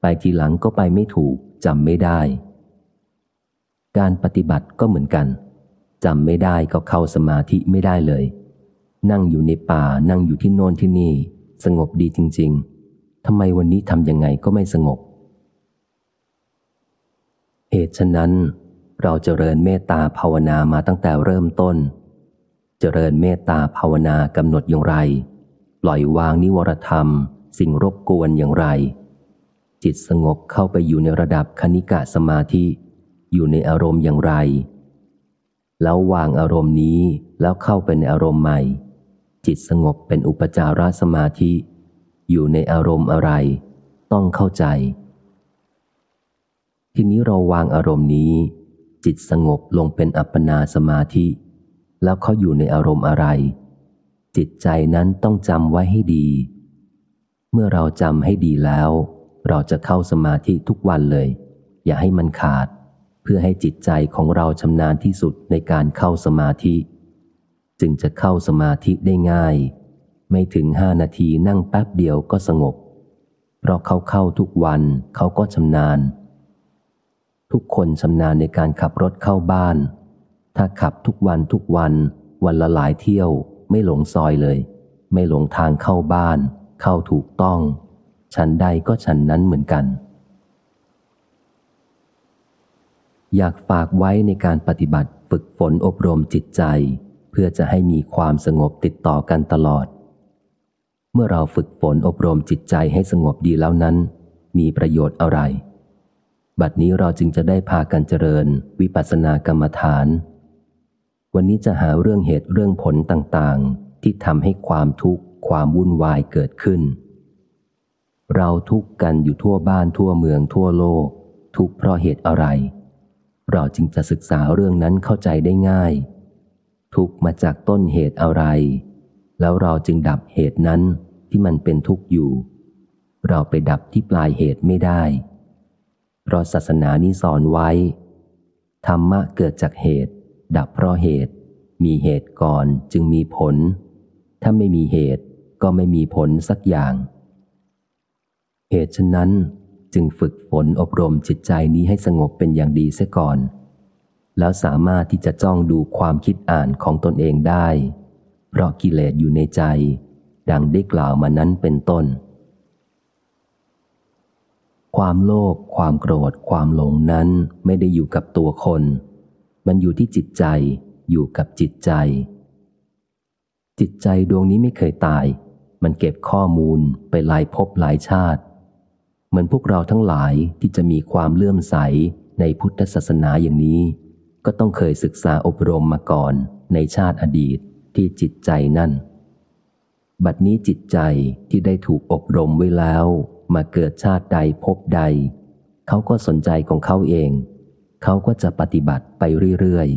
ไปทีหลังก็ไปไม่ถูกจำไม่ได้ การปฏิบัติก็เหมือนกันจำไม่ได้ก็เข้าสมาธิไม่ได้เลย นั่งอยู่ในป่านั่งอยู่ที่โน่นที่นี่ สงบดีจริง ๆทำไมวันนี้ทำยังไงก็ไม่สงบ เหตุฉะนั้น เราเจริญเมตตาภาวนามาตั้งแต่เริ่มต้นเจริญเมตตาภาวนากำหนดอย่างไร ปล่อยวางนิวรธรรม สิ่งรบกวนอย่างไร จิตสงบเข้าไปอยู่ในระดับคณิกะสมาธิ อยู่ในอารมณ์อย่างไร แล้ววางอารมณ์นี้แล้วเข้าไปในอารมณ์ใหม่ จิตสงบเป็นอุปจารสมาธิ อยู่ในอารมณ์อะไร ต้องเข้าใจ ทีนี้เราวางอารมณ์นี้ จิตสงบลงเป็นอัปปนาสมาธิ แล้วเขาอยู่ในอารมณ์อะไร จิตใจนั้นต้องจำไว้ให้ดี เมื่อเราจำให้ดีแล้ว เราจะเข้าสมาธิทุกวันเลย อย่าให้มันขาด เพื่อให้จิตใจของเราชำนาญที่สุดในการเข้าสมาธิ จึงจะเข้าสมาธิได้ง่าย ไม่ถึงห้านาทีนั่งแป๊บเดียวก็สงบ เพราะเขาเข้าทุกวันเขาก็ชำนาญ ทุกคนชำนาญในการขับรถเข้าบ้าน ถ้าขับทุกวันทุกวันวันละหลายเที่ยว ไม่หลงซอยเลย ไม่หลงทางเข้าบ้าน เข้าถูกต้อง ฉันใดก็ฉันนั้นเหมือนกัน อยากฝากไว้ในการปฏิบัติฝึกฝนอบรมจิตใจ พื่อจะให้มีความสงบติดต่อกันตลอด เมื่อเราฝึกฝนอบรมจิตใจให้สงบดีแล้วนั้น มีประโยชน์อะไร บัดนี้เราจึงจะได้พากันเจริญ วิปัสสนากรรมฐาน วันนี้จะหาเรื่องเหตุเรื่องผลต่างๆ ที่ทำให้ความทุกข์ความวุ่นวายเกิดขึ้น เราทุกข์กันอยู่ทั่วบ้านทั่วเมืองทั่วโลก ทุกเพราะเหตุอะไร เราจึงจะศึกษาเรื่องนั้นเข้าใจได้ง่าย ทุกมาจากต้นเหตุอะไร แล้วเราจึงดับเหตุนั้นที่มันเป็นทุกข์อยู่ เราไปดับที่ปลายเหตุไม่ได้ เพราะศาสนานี้สอนไว้ ธรรมะเกิดจากเหตุ ดับเพราะเหตุ มีเหตุก่อนจึงมีผล ถ้าไม่มีเหตุก็ไม่มีผลสักอย่าง เหตุฉะนั้นจึงฝึกฝนอบรมจิตใจนี้ให้สงบเป็นอย่างดีเสียก่อน แล้วสามารถที่จะจ้องดูความคิดอ่านของตนเองได้ เพราะกิเลสอยู่ในใจ ดังได้กล่าวมานั้นเป็นต้น ความโลภความโกรธ ความหลงนั้นไม่ได้อยู่กับตัวคน มันอยู่ที่จิตใจ อยู่กับจิตใจ จิตใจดวงนี้ไม่เคยตาย มันเก็บข้อมูลไปหลายภพหลายชาติเหมือนพวกเราทั้งหลายที่จะมีความเลื่อมใสในพุทธศาสนาอย่างนี้ ก็ต้องเคยศึกษาอบรมมาก่อนในชาติอดีตที่จิตใจนั่น บัดนี้จิตใจที่ได้ถูกอบรมไว้แล้ว มาเกิดชาติใดพบใด เขาก็สนใจของเขาเอง เขาก็จะปฏิบัติไปเรื่อย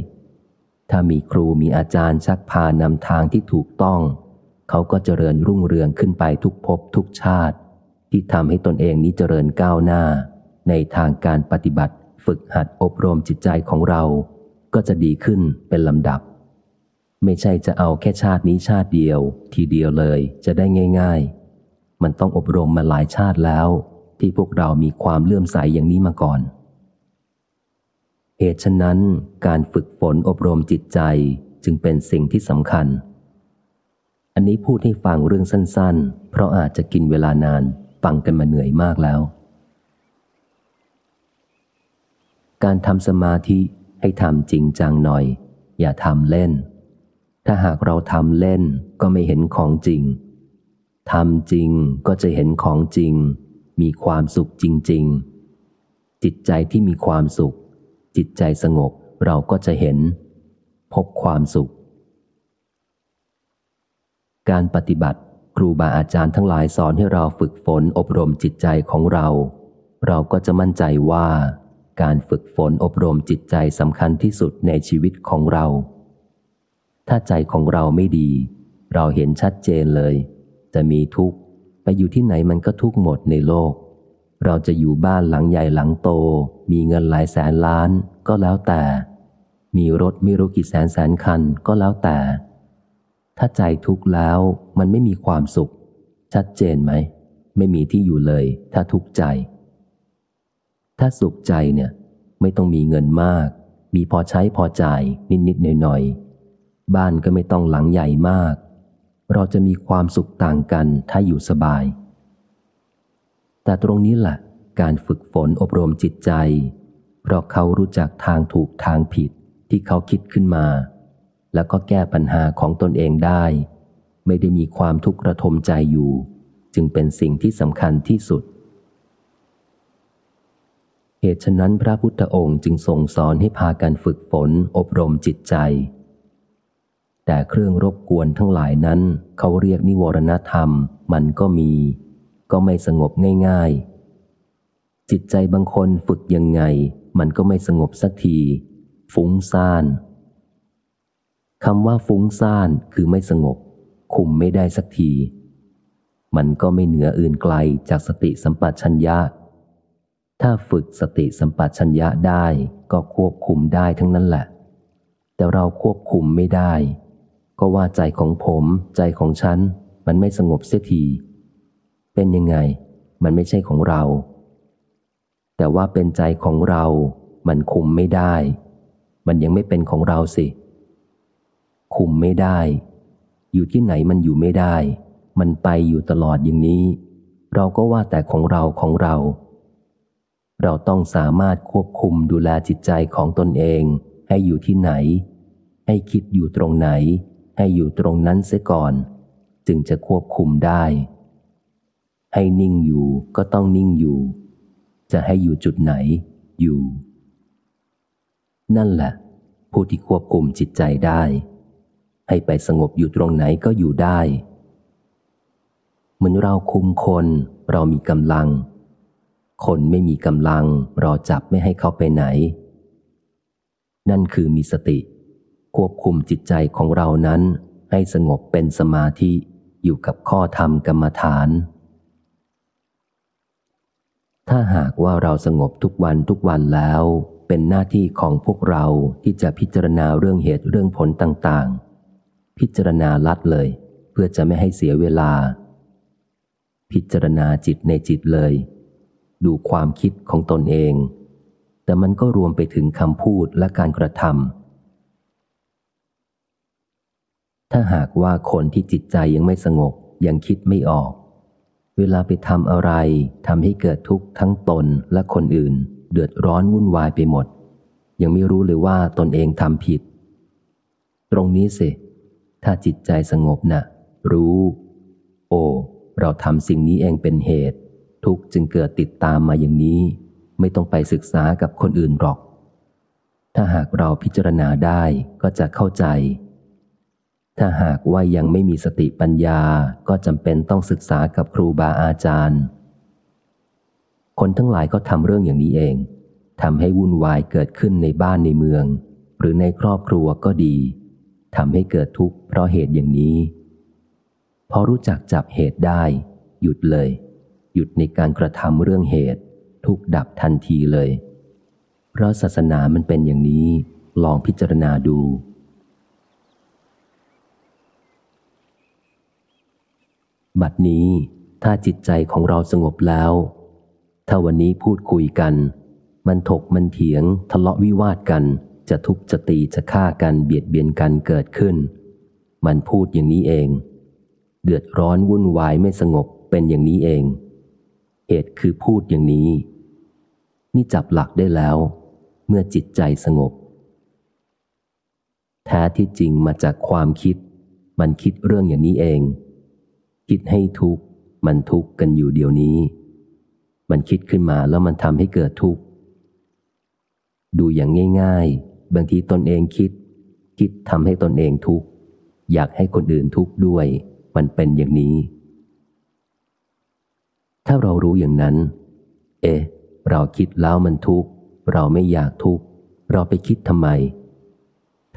ๆ ถ้ามีครูมีอาจารย์ชักพานำทางที่ถูกต้อง เขาก็เจริญรุ่งเรืองขึ้นไปทุกภพทุกชาติ ที่ทำให้ตนเองนี้เจริญก้าวหน้า ในทางการปฏิบัติฝึกหัดอบรมจิตใจของเรา ก็จะดีขึ้นเป็นลำดับ ไม่ใช่จะเอาแค่ชาตินี้ชาติเดียว ทีเดียวเลยจะได้ง่าย ๆ มันต้องอบรมมาหลายชาติแล้ว ที่พวกเรามีความเลื่อมใสอย่างนี้มาก่อนเหตุฉะนั้นการฝึกฝนอบรมจิตใจจึงเป็นสิ่งที่สำคัญ อันนี้พูดให้ฟังเรื่องสั้นๆ เพราะอาจจะกินเวลานานฟังกันมาเหนื่อยมากแล้ว การทำสมาธิ ให้ทำจริงจังหน่อย อย่าทำเล่น ถ้าหากเราทำเล่นก็ไม่เห็นของจริงทำจริงก็จะเห็นของจริง มีความสุขจริง ๆ จิตใจที่มีความสุข จิตใจสงบเราก็จะเห็น พบความสุข การปฏิบัติครูบาอาจารย์ทั้งหลายสอนให้เราฝึกฝนอบรมจิตใจของเรา เราก็จะมั่นใจว่า การฝึกฝนอบรมจิตใจสำคัญที่สุดในชีวิตของเรา ถ้าใจของเราไม่ดี เราเห็นชัดเจนเลย จะมีทุกข์ ไปอยู่ที่ไหนมันก็ทุกข์หมดในโลก เราจะอยู่บ้านหลังใหญ่หลังโต มีเงินหลายแสนล้านก็แล้วแต่ มีรถไม่รู้กี่แสนแสนคันก็แล้วแต่ ถ้าใจทุกข์แล้วมันไม่มีความสุข ชัดเจนไหม ไม่มีที่อยู่เลย ถ้าทุกข์ใจ ถ้าสุขใจเนี่ย ไม่ต้องมีเงินมาก มีพอใช้พอจ่ายนิดๆหน่อยๆ บ้านก็ไม่ต้องหลังใหญ่มาก เราจะมีความสุขต่างกันถ้าอยู่สบาย แต่ตรงนี้แหละการฝึกฝนอบรมจิตใจ เพราะเขารู้จักทางถูกทางผิดที่เขาคิดขึ้นมา แล้วก็แก้ปัญหาของตนเองได้ ไม่ได้มีความทุกข์ระทมใจอยู่ จึงเป็นสิ่งที่สำคัญที่สุด เหตุฉะนั้นพระพุทธองค์จึงทรงสอนให้พากันฝึกฝนอบรมจิตใจ แต่เครื่องรบกวนทั้งหลายนั้น เขาเรียกนิวรณธรรมมันก็มี ก็ไม่สงบง่าย ๆ จิตใจบางคนฝึกยังไง มันก็ไม่สงบสักที ฟุ้งซ่านคำว่าฟุ้งซ่านคือไม่สงบ คุมไม่ได้สักที มันก็ไม่เหนืออื่นไกลจากสติสัมปชัญญะ ถ้าฝึกสติสัมปชัญญะได้ก็ควบคุมได้ทั้งนั้นแหละ แต่เราควบคุมไม่ได้ ก็ว่าใจของผมใจของฉัน มันไม่สงบเสียที เป็นยังไง มันไม่ใช่ของเรา แต่ว่าเป็นใจของเรา มันคุมไม่ได้ มันยังไม่เป็นของเราสิ คุมไม่ได้ อยู่ที่ไหนมันอยู่ไม่ได้ มันไปอยู่ตลอดอย่างนี้ เราก็ว่าแต่ของเราของเรา เราต้องสามารถควบคุมดูแลจิตใจของตนเอง ให้อยู่ที่ไหน ให้คิดอยู่ตรงไหน ให้อยู่ตรงนั้นเสียก่อน จึงจะควบคุมได้ ให้นิ่งอยู่ก็ต้องนิ่งอยู่ จะให้อยู่จุดไหน อยู่ นั่นแหละ ผู้ที่ควบคุมจิตใจได้ ให้ไปสงบอยู่ตรงไหนก็อยู่ได้ เหมือนเราคุมคน เรามีกำลัง คนไม่มีกำลังราจับไม่ให้เขาไปไหน นั่นคือมีสติ ควบคุมจิตใจของเรานั้นให้สงบเป็นสมาธิอยู่กับข้อธรรมกรรมฐาน ถ้าหากว่าเราสงบทุกวันทุกวันแล้ว เป็นหน้าที่ของพวกเราที่จะพิจารณาเรื่องเหตุเรื่องผลต่างๆ พิจารณาลัดเลย เพื่อจะไม่ให้เสียเวลา พิจารณาจิตในจิตเลย ดูความคิดของตนเอง แต่มันก็รวมไปถึงคำพูดและการกระทำถ้าหากว่าคนที่จิตใจยังไม่สงบยังคิดไม่ออก เวลาไปทำอะไรทำให้เกิดทุกข์ทั้งตนและคนอื่น เดือดร้อนวุ่นวายไปหมด ยังไม่รู้เลยว่าตนเองทำผิด ตรงนี้สิถ้าจิตใจสงบนะ่ะ รู้ โอ้เราทำสิ่งนี้เองเป็นเหตุ ทุกจึงเกิดติดตามมาอย่างนี้ ไม่ต้องไปศึกษากับคนอื่นหรอก ถ้าหากเราพิจารณาได้ก็จะเข้าใจ ถ้าหากว่ายังไม่มีสติปัญญาก็จำเป็นต้องศึกษากับครูบาอาจารย์ คนทั้งหลายก็ทำเรื่องอย่างนี้เองทำให้วุ่นวายเกิดขึ้นในบ้านในเมือง หรือในครอบครัวก็ดีทำให้เกิดทุกข์เพราะเหตุอย่างนี้ พอรู้จักจับเหตุได้ หยุดเลย หยุดในการกระทำเรื่องเหตุ ทุกดับทันทีเลย เพราะศาสนามันเป็นอย่างนี้ ลองพิจารณาดู บัดนี้ถ้าจิตใจของเราสงบแล้ว ถ้าวันนี้พูดคุยกัน มันถกมันเถียง ทะเลาะวิวาทกัน จะทุบจะตีจะฆ่ากันเบียดเบียนกันเกิดขึ้น มันพูดอย่างนี้เอง เดือดร้อนวุ่นวายไม่สงบเป็นอย่างนี้เอง เหตุคือพูดอย่างนี้ นี่จับหลักได้แล้ว เมื่อจิตใจสงบ แท้ที่จริงมาจากความคิด มันคิดเรื่องอย่างนี้เอง คิดให้ทุกข์ มันทุกข์กันอยู่เดี๋ยวนี้ มันคิดขึ้นมาแล้วมันทำให้เกิดทุกข์ ดูอย่างง่ายๆ บางทีตนเองคิด คิดทำให้ตนเองทุกข์ อยากให้คนอื่นทุกข์ด้วย มันเป็นอย่างนี้ ถ้าเรารู้อย่างนั้น เอ๊ะ เราคิดแล้วมันทุกข์ เราไม่อยากทุกข์ เราไปคิดทำไม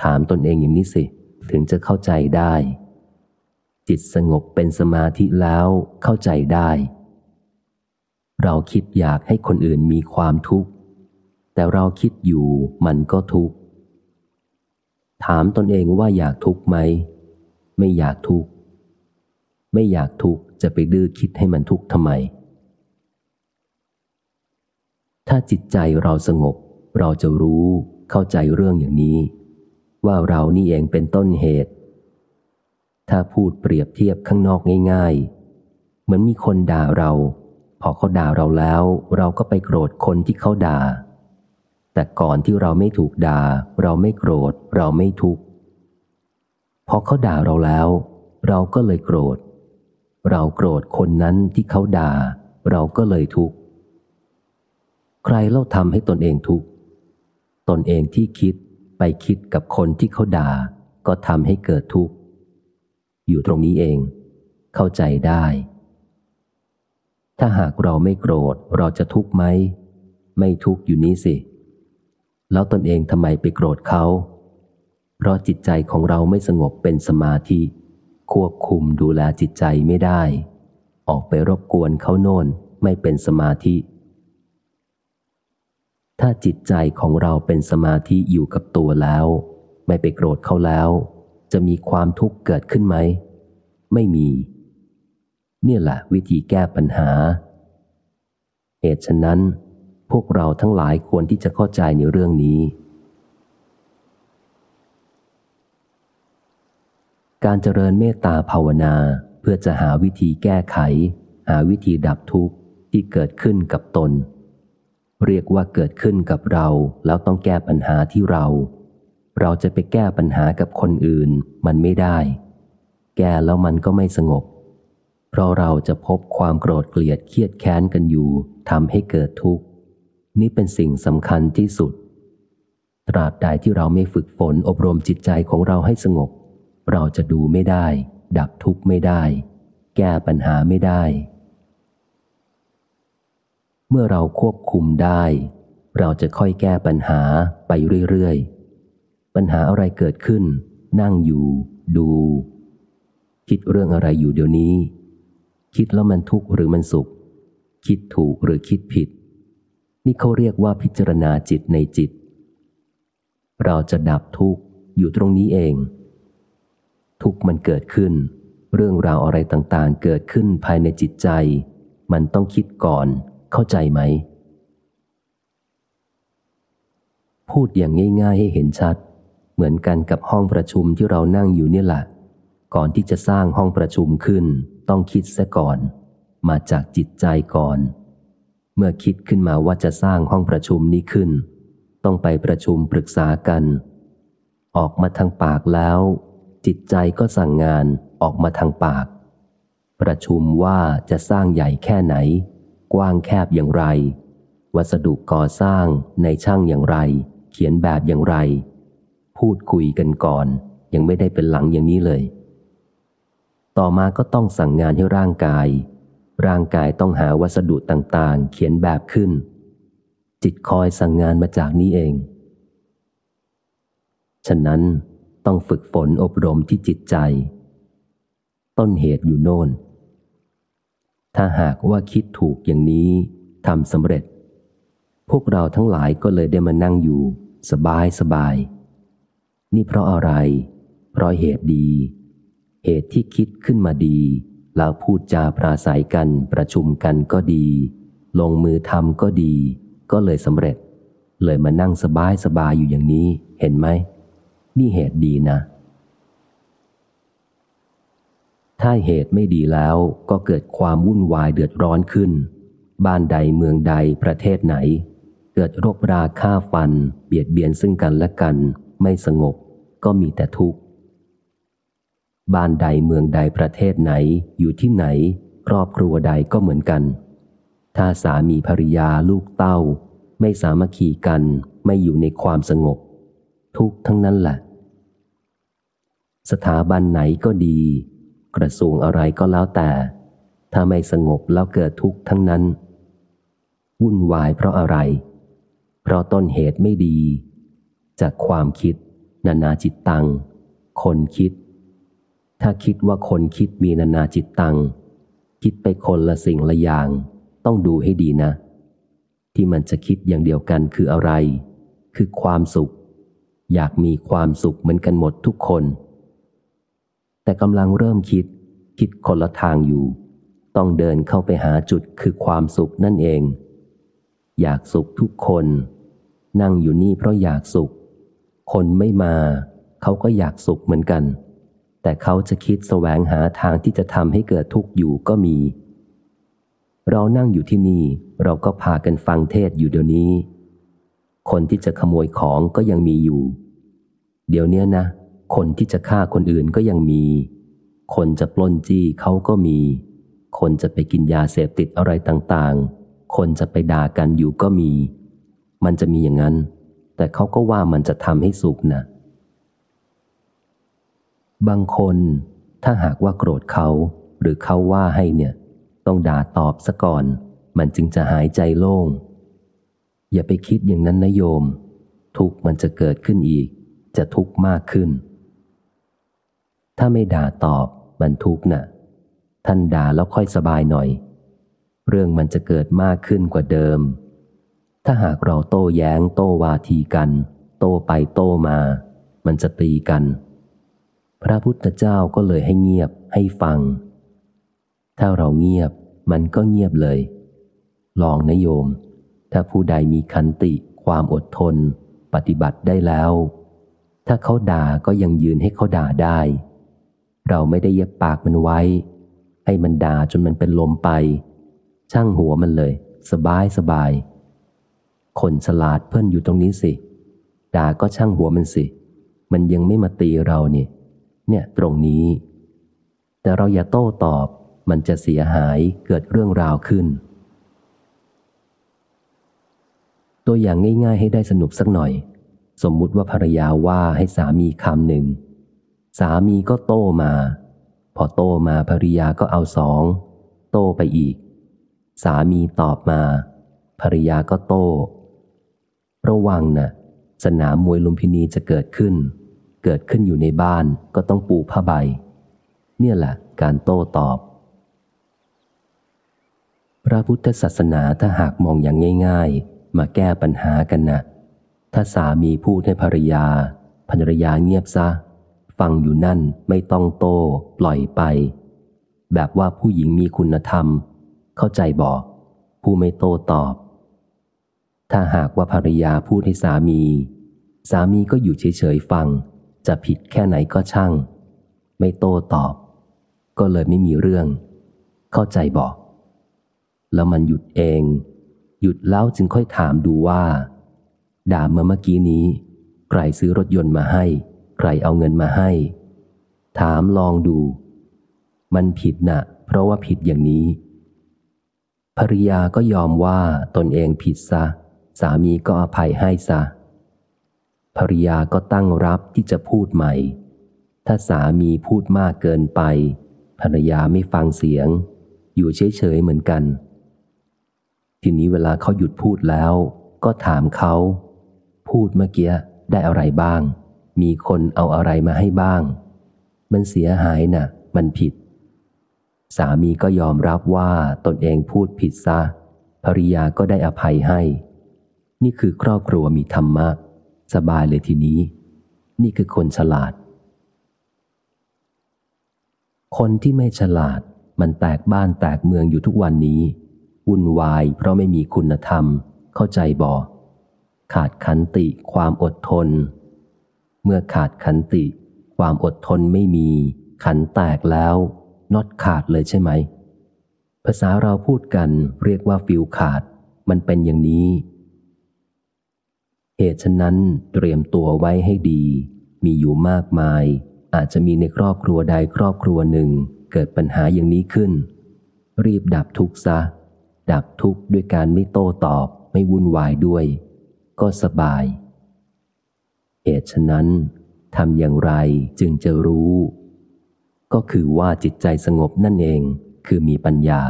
ถามตนเองอย่างนี้สิ ถึงจะเข้าใจได้ จิตสงบเป็นสมาธิแล้วเข้าใจได้ เราคิดอยากให้คนอื่นมีความทุกข์ แต่เราคิดอยู่มันก็ทุกข์ ถามตนเองว่าอยากทุกข์ไหม ไม่อยากทุกข์ ไม่อยากทุกข์ จะไปดื้อคิดให้มันทุกข์ทำไม ถ้าจิตใจเราสงบ เราจะรู้เข้าใจเรื่องอย่างนี้ ว่าเรานี่เองเป็นต้นเหตุ ถ้าพูดเปรียบเทียบข้างนอกง่าย ๆ เหมือนมีคนด่าเรา พอเขาด่าเราแล้ว เราก็ไปโกรธคนที่เขาด่า แต่ก่อนที่เราไม่ถูกด่า เราไม่โกรธ เราไม่ทุกข์พอเขาด่าเราแล้ว เราก็เลยโกรธ เราโกรธคนนั้นที่เขาด่า เราก็เลยทุกข์ ใครเล่าทำให้ตนเองทุกข์ ตนเองที่คิดไปคิดกับคนที่เขาด่า ก็ทำให้เกิดทุกข์ อยู่ตรงนี้เอง เข้าใจได้ ถ้าหากเราไม่โกรธเราจะทุกข์ไหม ไม่ทุกข์อยู่นี้สิ แล้วตนเองทำไมไปโกรธเขา เพราะจิตใจของเราไม่สงบเป็นสมาธิ ควบคุมดูแลจิตใจไม่ได้ ออกไปรบกวนเขาโน่นไม่เป็นสมาธิ ถ้าจิตใจของเราเป็นสมาธิอยู่กับตัวแล้ว ไม่ไปโกรธเขาแล้ว จะมีความทุกข์เกิดขึ้นไหม ไม่มี เนี่ยแหละวิธีแก้ปัญหา เหตุฉะนั้น พวกเราทั้งหลายควรที่จะเข้าใจในเรื่องนี้ การเจริญเมตตาภาวนาเพื่อจะหาวิธีแก้ไข หาวิธีดับทุกข์ที่เกิดขึ้นกับตน เรียกว่าเกิดขึ้นกับเรา แล้วต้องแก้ปัญหาที่เรา เราจะไปแก้ปัญหากับคนอื่น มันไม่ได้ แก้แล้วมันก็ไม่สงบ เพราะเราจะพบความโกรธเกลียดเครียดแค้นกันอยู่ทำให้เกิดทุกข์ นี่เป็นสิ่งสำคัญที่สุด ตราบใดที่เราไม่ฝึกฝนอบรมจิตใจของเราให้สงบ เราจะดูไม่ได้ ดับทุกข์ไม่ได้ แก้ปัญหาไม่ได้ เมื่อเราควบคุมได้ เราจะค่อยแก้ปัญหาไปเรื่อยๆ ปัญหาอะไรเกิดขึ้น นั่งอยู่ ดู คิดเรื่องอะไรอยู่เดี๋ยวนี้ คิดแล้วมันทุกข์หรือมันสุข คิดถูกหรือคิดผิด นี่เขาเรียกว่าพิจารณาจิตในจิต เราจะดับทุกข์อยู่ตรงนี้เอง ทุกข์มันเกิดขึ้น เรื่องราวอะไรต่างๆ เกิดขึ้นภายในจิตใจ มันต้องคิดก่อน เข้าใจไหม พูดอย่างง่ายๆให้เห็นชัด เหมือนกันกับห้องประชุมที่เรานั่งอยู่นี่แหละ ก่อนที่จะสร้างห้องประชุมขึ้น ต้องคิดซะก่อน มาจากจิตใจก่อน เมื่อคิดขึ้นมาว่าจะสร้างห้องประชุมนี้ขึ้น ต้องไปประชุมปรึกษากัน ออกมาทางปากแล้ว จิตใจก็สั่งงานออกมาทางปาก ประชุมว่าจะสร้างใหญ่แค่ไหน กว้างแคบอย่างไร วัสดุก่อสร้างในช่างอย่างไร เขียนแบบอย่างไร พูดคุยกันก่อน ยังไม่ได้เป็นหลังอย่างนี้เลย ต่อมาก็ต้องสั่งงานให้ร่างกาย ร่างกายต้องหาวัสดุต่างๆ เขียนแบบขึ้น จิตคอยสั่งงานมาจากนี้เอง ฉะนั้น ต้องฝึกฝนอบรมที่จิตใจ ต้นเหตุอยู่โน่น ถ้าหากว่าคิดถูกอย่างนี้ทำสำเร็จ พวกเราทั้งหลายก็เลยได้มานั่งอยู่ สบายสบาย นี่เพราะอะไร เพราะเหตุดี เหตุที่คิดขึ้นมาดี แล้วพูดจาปราศัยกันประชุมกันก็ดี ลงมือทำก็ดี ก็เลยสำเร็จ เลยมานั่งสบายสบายอยู่อย่างนี้เห็นไหม นี่เหตุดีนะ ถ้าเหตุไม่ดีแล้วก็เกิดความวุ่นวายเดือดร้อนขึ้น บ้านใดเมืองใดประเทศไหน เกิดโรบราฆ่าฟัน เบียดเบียนซึ่งกันและกัน ไม่สงบ ก็มีแต่ทุกข์ บ้านใดเมืองใดประเทศไหนอยู่ที่ไหน ครอบครัวใดก็เหมือนกัน ถ้าสามีภริยาลูกเต้า ไม่สามัคคีกันไม่อยู่ในความสงบ ทุกทั้งนั้นแหละ สถาบันไหนก็ดี กระทรวงอะไรก็แล้วแต่ ถ้าไม่สงบแล้วเกิดทุกข์ทั้งนั้น วุ่นวายเพราะอะไร เพราะต้นเหตุไม่ดี จากความคิด นานาจิตตัง คนคิด ถ้าคิดว่าคนคิดมีนานาจิตตัง คิดไปคนละสิ่งละอย่าง ต้องดูให้ดีนะ ที่มันจะคิดอย่างเดียวกันคืออะไร คือความสุข อยากมีความสุขเหมือนกันหมดทุกคน แต่กำลังเริ่มคิด คิดคนละทางอยู่ ต้องเดินเข้าไปหาจุดคือความสุขนั่นเอง อยากสุขทุกคน นั่งอยู่นี่เพราะอยากสุข คนไม่มา เขาก็อยากสุขเหมือนกัน แต่เขาจะคิดแสวงหาทางที่จะทำให้เกิดทุกข์อยู่ก็มี เรานั่งอยู่ที่นี่ เราก็พากันฟังเทศอยู่เดี๋ยวนี้ คนที่จะขโมยของก็ยังมีอยู่ เดี๋ยวนี้นะ คนที่จะฆ่าคนอื่นก็ยังมี คนจะปล้นจี้เขาก็มี คนจะไปกินยาเสพติดอะไรต่างๆ คนจะไปด่ากันอยู่ก็มี มันจะมีอย่างนั้น แต่เขาก็ว่ามันจะทำให้สุขนะ บางคนถ้าหากว่าโกรธเขาหรือเขาว่าให้เนี่ย ต้องด่าตอบซะก่อน มันจึงจะหายใจโล่ง อย่าไปคิดอย่างนั้นนะโยม ทุกมันจะเกิดขึ้นอีก จะทุกข์มากขึ้น ถ้าไม่ด่าตอบมันทุกข์นะ่ะ ท่านด่าแล้วค่อยสบายหน่อย เรื่องมันจะเกิดมากขึ้นกว่าเดิม ถ้าหากเราโต้แย้ง โต้วาทีกัน โต้ไปโต้มา มันจะตีกัน พระพุทธเจ้าก็เลยให้เงียบให้ฟัง ถ้าเราเงียบมันก็เงียบเลย ลองนะโยม ถ้าผู้ใดมีคันติ ความอดทน ปฏิบัติได้แล้ว ถ้าเขาด่าก็ยังยืนให้เขาด่าได้ เราไม่ได้เย็บปากมันไว้ ให้มันด่าจนมันเป็นลมไป ช่างหัวมันเลย สบายสบาย คนฉลาดเพื่อนอยู่ตรงนี้สิ ด่าก็ช่างหัวมันสิ มันยังไม่มาตีเราเนี่ย เนี่ยตรงนี้ แต่เราอย่าโต้ตอบ มันจะเสียหายเกิดเรื่องราวขึ้น ตัวอย่างง่าย ๆ ให้ได้สนุกสักหน่อย สมมุติว่าภรรยาว่าให้สามีคำหนึ่ง สามีก็โต้มา พอโต้มาภรรยาก็เอาสอง โต้ไปอีก สามีตอบมา ภรรยาก็โต้ระวังนะสนามมวยลุมพินีจะเกิดขึ้น เกิดขึ้นอยู่ในบ้านก็ต้องปูผ้าใบ เนี่ยแหละการโต้ตอบ พระพุทธศาสนาถ้าหากมองอย่างง่าย ๆ มาแก้ปัญหากันนะถ้าสามีพูดให้ภรรยาภรรยาเงียบซะ ฟังอยู่นั่นไม่ต้องโต้ปล่อยไป แบบว่าผู้หญิงมีคุณธรรม เข้าใจบอก ผู้ไม่โต้ตอบ ถ้าหากว่าภรรยาพูดให้สามี สามีก็อยู่เฉยๆฟัง จะผิดแค่ไหนก็ช่าง ไม่โต้ตอบ ก็เลยไม่มีเรื่อง เข้าใจบอก แล้วมันหยุดเอง หยุดแล้วจึงค่อยถามดูว่า ด่าเมื่อเมื่อกี้นี้ ใครซื้อรถยนต์มาให้ ใครเอาเงินมาให้ ถามลองดู มันผิดนะเพราะว่าผิดอย่างนี้ ภริยาก็ยอมว่าตนเองผิดซะ สามีก็อภัยให้ซะภริยาก็ตั้งรับที่จะพูดใหม่ ถ้าสามีพูดมากเกินไป ภรรยาไม่ฟังเสียง อยู่เฉยๆเหมือนกัน ทีนี้เวลาเขาหยุดพูดแล้ว ก็ถามเขา พูดเมื่อกี้ได้อะไรบ้าง มีคนเอาอะไรมาให้บ้าง มันเสียหายนะ่ะ มันผิด สามีก็ยอมรับว่าตนเองพูดผิดซะภริยาก็ได้อภัยให้ นี่คือครอบครัวมีธรรมะ สบายเลยทีนี้ นี่คือคนฉลาด คนที่ไม่ฉลาดมันแตกบ้านแตกเมืองอยู่ทุกวันนี้ วุ่นวาย เพราะไม่มีคุณธรรม เข้าใจบ่ ขาดขันติความอดทน เมื่อขาดขันติ ความอดทนไม่มี ขันแตกแล้วน็อตขาดเลยใช่ไหม ภาษาเราพูดกันเรียกว่าฟิวขาด มันเป็นอย่างนี้ เหตุฉะนั้นเตรียมตัวไว้ให้ดี มีอยู่มากมาย อาจจะมีในครอบครัวใดครอบครัวหนึ่งเกิดปัญหาอย่างนี้ขึ้น รีบดับทุกข์ซะ ดับทุกข์ด้วยการไม่โต้ตอบไม่วุ่นวายด้วย ก็สบาย เหตุฉะนั้นทำอย่างไรจึงจะรู้ ก็คือว่าจิตใจสงบนั่นเองคือมีปัญญา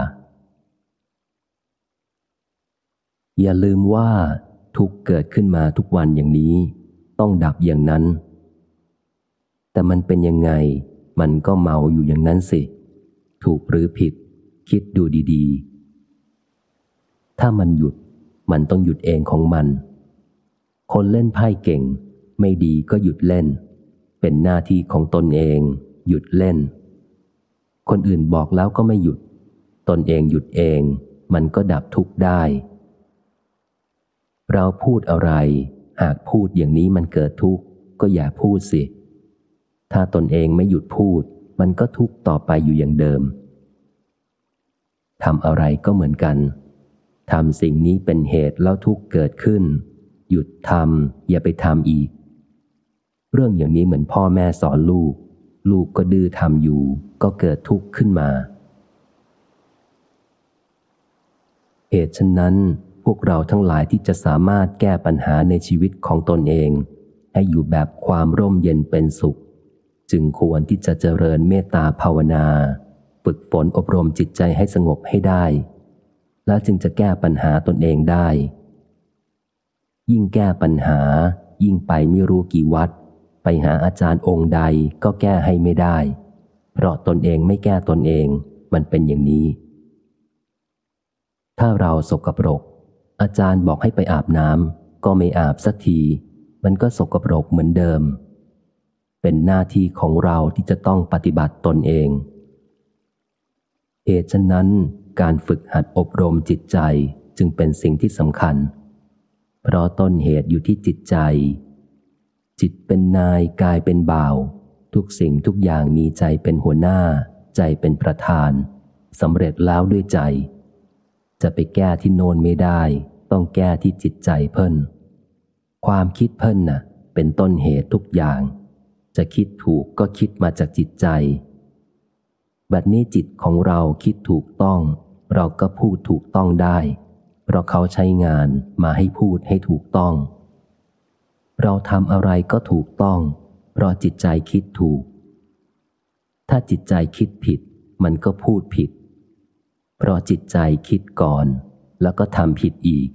อย่าลืมว่าทุกเกิดขึ้นมาทุกวันอย่างนี้ ต้องดับอย่างนั้น แต่มันเป็นยังไง มันก็เมาอยู่อย่างนั้นสิ ถูกหรือผิด คิดดูดี ๆ ถ้ามันหยุดมันต้องหยุดเองของมัน คนเล่นไพ่เก่ง ไม่ดีก็หยุดเล่น เป็นหน้าที่ของตนเอง หยุดเล่น คนอื่นบอกแล้วก็ไม่หยุด ตนเองหยุดเอง มันก็ดับทุกข์ได้ เราพูดอะไร หากพูดอย่างนี้มันเกิดทุกข์ก็อย่าพูดสิ ถ้าตนเองไม่หยุดพูด มันก็ทุกข์ต่อไปอยู่อย่างเดิมทำอะไรก็เหมือนกัน ทำสิ่งนี้เป็นเหตุแล้วทุกเกิดขึ้น หยุดทำอย่าไปทำอีก เรื่องอย่างนี้เหมือนพ่อแม่สอนลูก ลูกก็ดื้อทำอยู่ ก็เกิดทุกข์ขึ้นมา เหตุฉะนั้นพวกเราทั้งหลายที่จะสามารถแก้ปัญหาในชีวิตของตนเอง ให้อยู่แบบความร่มเย็นเป็นสุข จึงควรที่จะเจริญเมตตาภาวนา ฝึกฝนอบรมจิตใจให้สงบให้ได้ แล้วจึงจะแก้ปัญหาตนเองได้ ยิ่งแก้ปัญหา ยิ่งไปไม่รู้กี่วัด ไปหาอาจารย์องค์ใดก็แก้ให้ไม่ได้ เพราะตนเองไม่แก้ตนเองมันเป็นอย่างนี้ ถ้าเราสกปรก อาจารย์บอกให้ไปอาบน้ำก็ไม่อาบสักที มันก็สกปรกเหมือนเดิม เป็นหน้าที่ของเราที่จะต้องปฏิบัติตนเองเหตุฉะนั้น การฝึกหัดอบรมจิตใจจึงเป็นสิ่งที่สำคัญ เพราะต้นเหตุอยู่ที่จิตใจ จิตเป็นนายกายเป็นบ่าว ทุกสิ่งทุกอย่างมีใจเป็นหัวหน้า ใจเป็นประธานสำเร็จแล้วด้วยใจ จะไปแก้ที่โนนไม่ได้ ต้องแก้ที่จิตใจเพิ่น ความคิดเพิ่นน่ะ เป็นต้นเหตุทุกอย่าง จะคิดถูกก็คิดมาจากจิตใจ บัดนี้จิตของเราคิดถูกต้อง เราก็พูดถูกต้องได้ เพราะเขาใช้งานมาให้พูดให้ถูกต้อง เราทำอะไรก็ถูกต้อง เพราะจิตใจคิดถูก ถ้าจิตใจคิดผิด มันก็พูดผิด เพราะจิตใจคิดก่อน แล้วก็ทำผิดอีก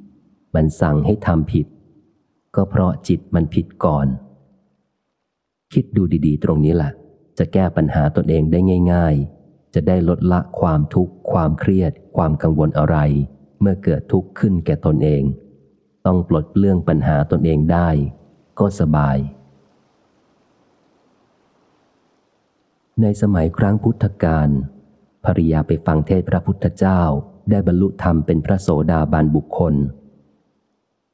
มันสั่งให้ทำผิด ก็เพราะจิตมันผิดก่อน คิดดูดีๆ ตรงนี้แหละจะแก้ปัญหาตนเองได้ง่าย ๆ จะได้ลดละความทุกข์ ความเครียด ความกังวลอะไร เมื่อเกิดทุกข์ขึ้นแก่ตนเอง ต้องปลดเรื่องปัญหาตนเองได้ ก็สบาย ในสมัยครั้งพุทธกาลภริยาไปฟังเทศพระพุทธเจ้าได้บรรลุธรรมเป็นพระโสดาบันบุคคล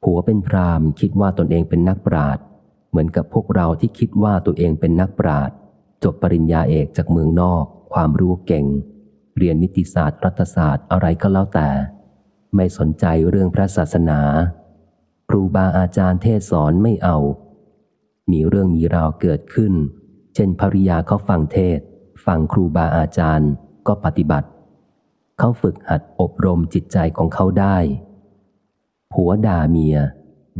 ผัวเป็นพรามคิดว่าตนเองเป็นนักปราชญ์เหมือนกับพวกเราที่คิดว่าตัวเองเป็นนักปราชญ์จบปริญญาเอกจากเมืองนอก ความรู้เก่ง เรียนนิติศาสตร์รัฐศาสตร์อะไรก็แล้วแต่ ไม่สนใจเรื่องพระศาสนา ครูบาอาจารย์เทศสอนไม่เอา มีเรื่องมีราวเกิดขึ้น เช่นภริยาเขาฟังเทศ ฟังครูบาอาจารย์ก็ปฏิบัติ เขาฝึกหัดอบรมจิตใจของเขาได้ ผัวด่าเมีย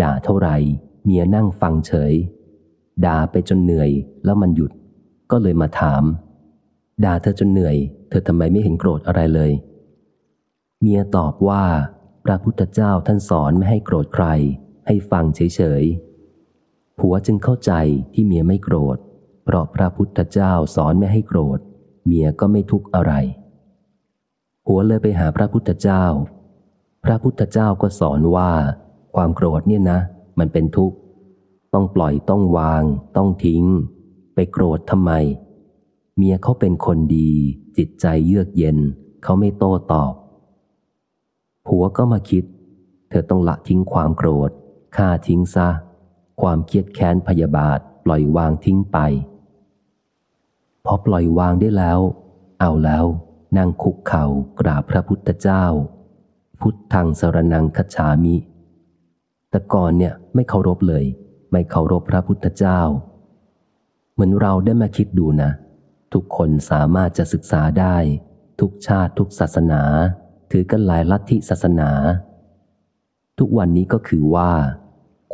ด่าเท่าไหร่ เมียนั่งฟังเฉย ด่าไปจนเหนื่อยแล้วมันหยุดก็เลยมาถาม ด่าเธอจนเหนื่อย เธอทำไมไม่เห็นโกรธอะไรเลย เมียตอบว่า พระพุทธเจ้าท่านสอนไม่ให้โกรธใคร ให้ฟังเฉยๆผัวจึงเข้าใจที่เมียไม่โกรธ เพราะพระพุทธเจ้าสอนไม่ให้โกรธ เมียก็ไม่ทุกข์อะไรหัวเลยไปหาพระพุทธเจ้า พระพุทธเจ้าก็สอนว่า ความโกรธเนี่ยนะ มันเป็นทุกข์ ต้องปล่อยต้องวาง ต้องทิ้ง ไปโกรธทำไม เมียเขาเป็นคนดี จิตใจเยือกเย็น เขาไม่โต้ตอบ ผัวก็มาคิด เธอต้องละทิ้งความโกรธฆ่าทิ้งซะ ความเครียดแค้นพยาบาท ปล่อยวางทิ้งไปพอปล่อยวางได้แล้ว เอาแล้วนั่งคุกเข่ากราบพระพุทธเจ้า พุทธังสรนังคฉามิ แต่ก่อนเนี่ยไม่เคารพเลย ไม่เคารพพระพุทธเจ้า เหมือนเราได้มาคิดดูนะ ทุกคนสามารถจะศึกษาได้ ทุกชาติทุกศาสนา ถือกันหลายลัทธิศาสนา ทุกวันนี้ก็คือว่า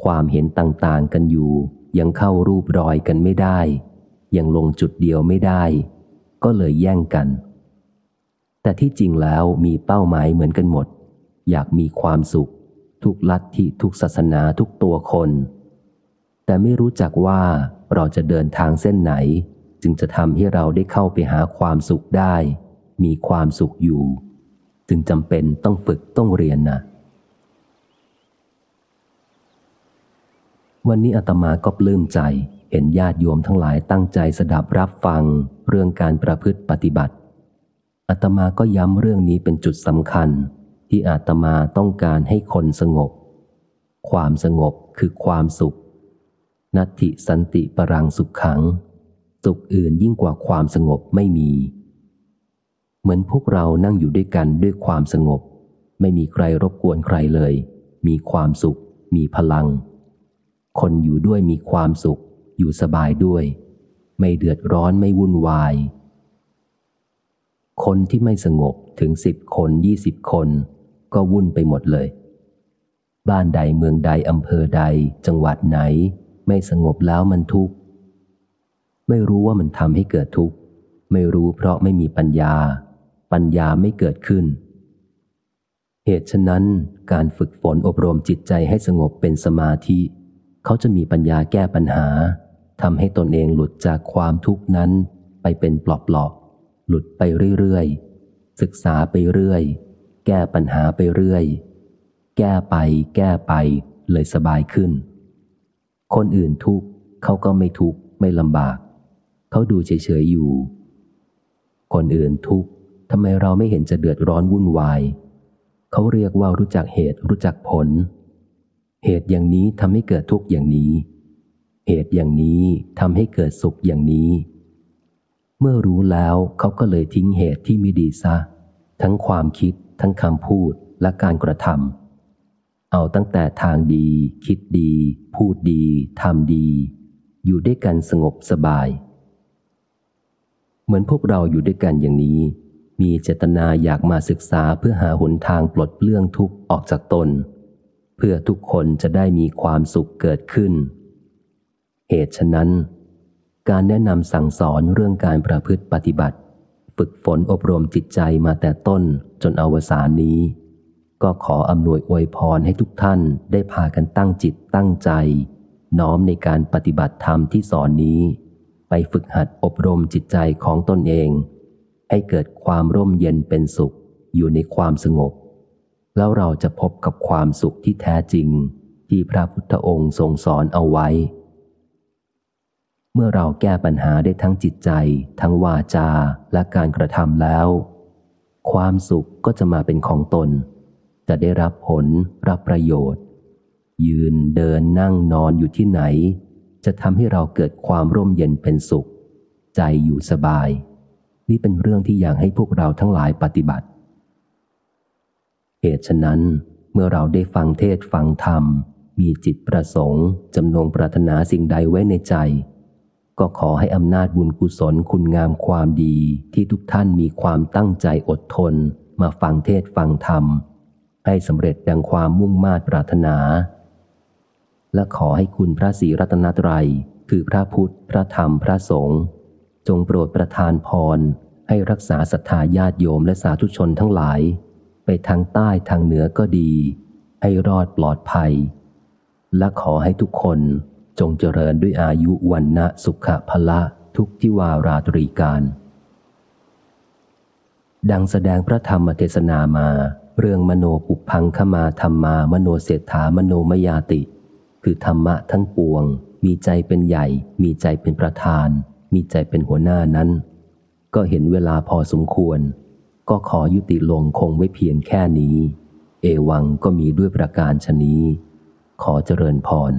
ความเห็นต่างๆกันอยู่ ยังเข้ารูปรอยกันไม่ได้ ยังลงจุดเดียวไม่ได้ ก็เลยแย่งกัน แต่ที่จริงแล้วมีเป้าหมายเหมือนกันหมด อยากมีความสุข ทุกลัทธิทุกศาสนาทุกตัวคน แต่ไม่รู้จักว่าเราจะเดินทางเส้นไหน จึงจะทำให้เราได้เข้าไปหาความสุขได้ มีความสุขอยู่ จึงจำเป็นต้องฝึกต้องเรียนนะวันนี้อาตมาก็ปลื้มใจ เห็นญาติโยมทั้งหลายตั้งใจสดับรับฟัง เรื่องการประพฤติปฏิบัติอาตมาก็ย้ำเรื่องนี้เป็นจุดสำคัญ ที่อาตมาต้องการให้คนสงบ ความสงบคือความสุข นัตติสันติปรังสุขขัง สุขอื่นยิ่งกว่าความสงบไม่มี เหมือนพวกเรานั่งอยู่ด้วยกันด้วยความสงบ ไม่มีใครรบกวนใครเลย มีความสุข มีพลัง คนอยู่ด้วยมีความสุข อยู่สบายด้วย ไม่เดือดร้อนไม่วุ่นวาย คนที่ไม่สงบถึงสิบคนยี่สิบคน ก็วุ่นไปหมดเลย บ้านใดเมืองใดอำเภอใด จังหวัดไหน ไม่สงบแล้วมันทุกข์ ไม่รู้ว่ามันทำให้เกิดทุกข์ ไม่รู้เพราะไม่มีปัญญา ปัญญาไม่เกิดขึ้น เหตุฉะนั้น การฝึกฝนอบรมจิตใจให้สงบเป็นสมาธิ เขาจะมีปัญญาแก้ปัญหาทำให้ตนเองหลุดจากความทุกข์นั้น ไปเป็นปลอกๆหลุดไปเรื่อยๆ ศึกษาไปเรื่อย แก้ปัญหาไปเรื่อย แก้ไป แก้ไป เลยสบายขึ้น คนอื่นทุกข์เขาก็ไม่ทุกข์ไม่ลำบาก เขาดูเฉยๆอยู่ คนอื่นทุกข์ทำไมเราไม่เห็นจะเดือดร้อนวุ่นวาย เขาเรียกว่ารู้จักเหตุรู้จักผล เหตุอย่างนี้ทำให้เกิดทุกข์อย่างนี้ เหตุอย่างนี้ทำให้เกิดสุขอย่างนี้ เมื่อรู้แล้วเขาก็เลยทิ้งเหตุที่ไม่ดีซะ ทั้งความคิด ทั้งคำพูดและการกระทำเอาตั้งแต่ทางดี คิดดี พูดดีทำดี อยู่ด้วยกันสงบสบาย เหมือนพวกเราอยู่ด้วยกันอย่างนี้ มีเจตนาอยากมาศึกษาเพื่อหาหนทางปลดเปลื้องทุกข์ออกจากตน เพื่อทุกคนจะได้มีความสุขเกิดขึ้น เหตุฉะนั้น การแนะนำสั่งสอนเรื่องการประพฤติปฏิบัติ ฝึกฝนอบรมจิตใจมาแต่ต้นจนอวสานนี้ ก็ขออำนวยอวยพรให้ทุกท่านได้พากันตั้งจิตตั้งใจ น้อมในการปฏิบัติธรรมที่สอนนี้ ไปฝึกหัดอบรมจิตใจของตนเอง ให้เกิดความร่มเย็นเป็นสุขอยู่ในความสงบ แล้วเราจะพบกับความสุขที่แท้จริง ที่พระพุทธองค์ทรงสอนเอาไว้ เมื่อเราแก้ปัญหาได้ทั้งจิตใจ ทั้งวาจาและการกระทำแล้ว ความสุขก็จะมาเป็นของตน จะได้รับผลรับประโยชน์ ยืนเดินนั่งนอนอยู่ที่ไหน จะทำให้เราเกิดความร่มเย็นเป็นสุข ใจอยู่สบาย นี่เป็นเรื่องที่อยากให้พวกเราทั้งหลายปฏิบัติ เหตุฉะนั้น เมื่อเราได้ฟังเทศฟังธรรม มีจิตประสงค์จำนงปรารถนาสิ่งใดไว้ในใจ ก็ขอให้อำนาจบุญกุศลคุณงามความดีที่ทุกท่านมีความตั้งใจอดทน มาฟังเทศฟังธรรม ให้สำเร็จดังความมุ่งมา่ปรารถนา และขอให้คุณพระศรีรัตนตรัย คือพระพุทธ พระธรรม พระสงฆ์จงโปรดประทานพร ให้รักษาศรัทธาญาติโยมและสาธุชนทั้งหลาย ไปทางใต้ทางเหนือก็ดี ให้รอดปลอดภัย และขอให้ทุกคนจงเจริญด้วยอายุวันนะสุขภละทุกทิวาราตรีการ ดังแสดงพระธรรมเทศนามา เรื่องมโนปุพังขมาธรรมามโนเศรษฐามโนมยาติ คือธรรมะทั้งปวง มีใจเป็นใหญ่ มีใจเป็นประธาน มีใจเป็นหัวหน้านั้น ก็เห็นเวลาพอสมควร ก็ขอยุติลงคงไว้เพียงแค่นี้ เอวังก็มีด้วยประการชนี้ ขอเจริญพร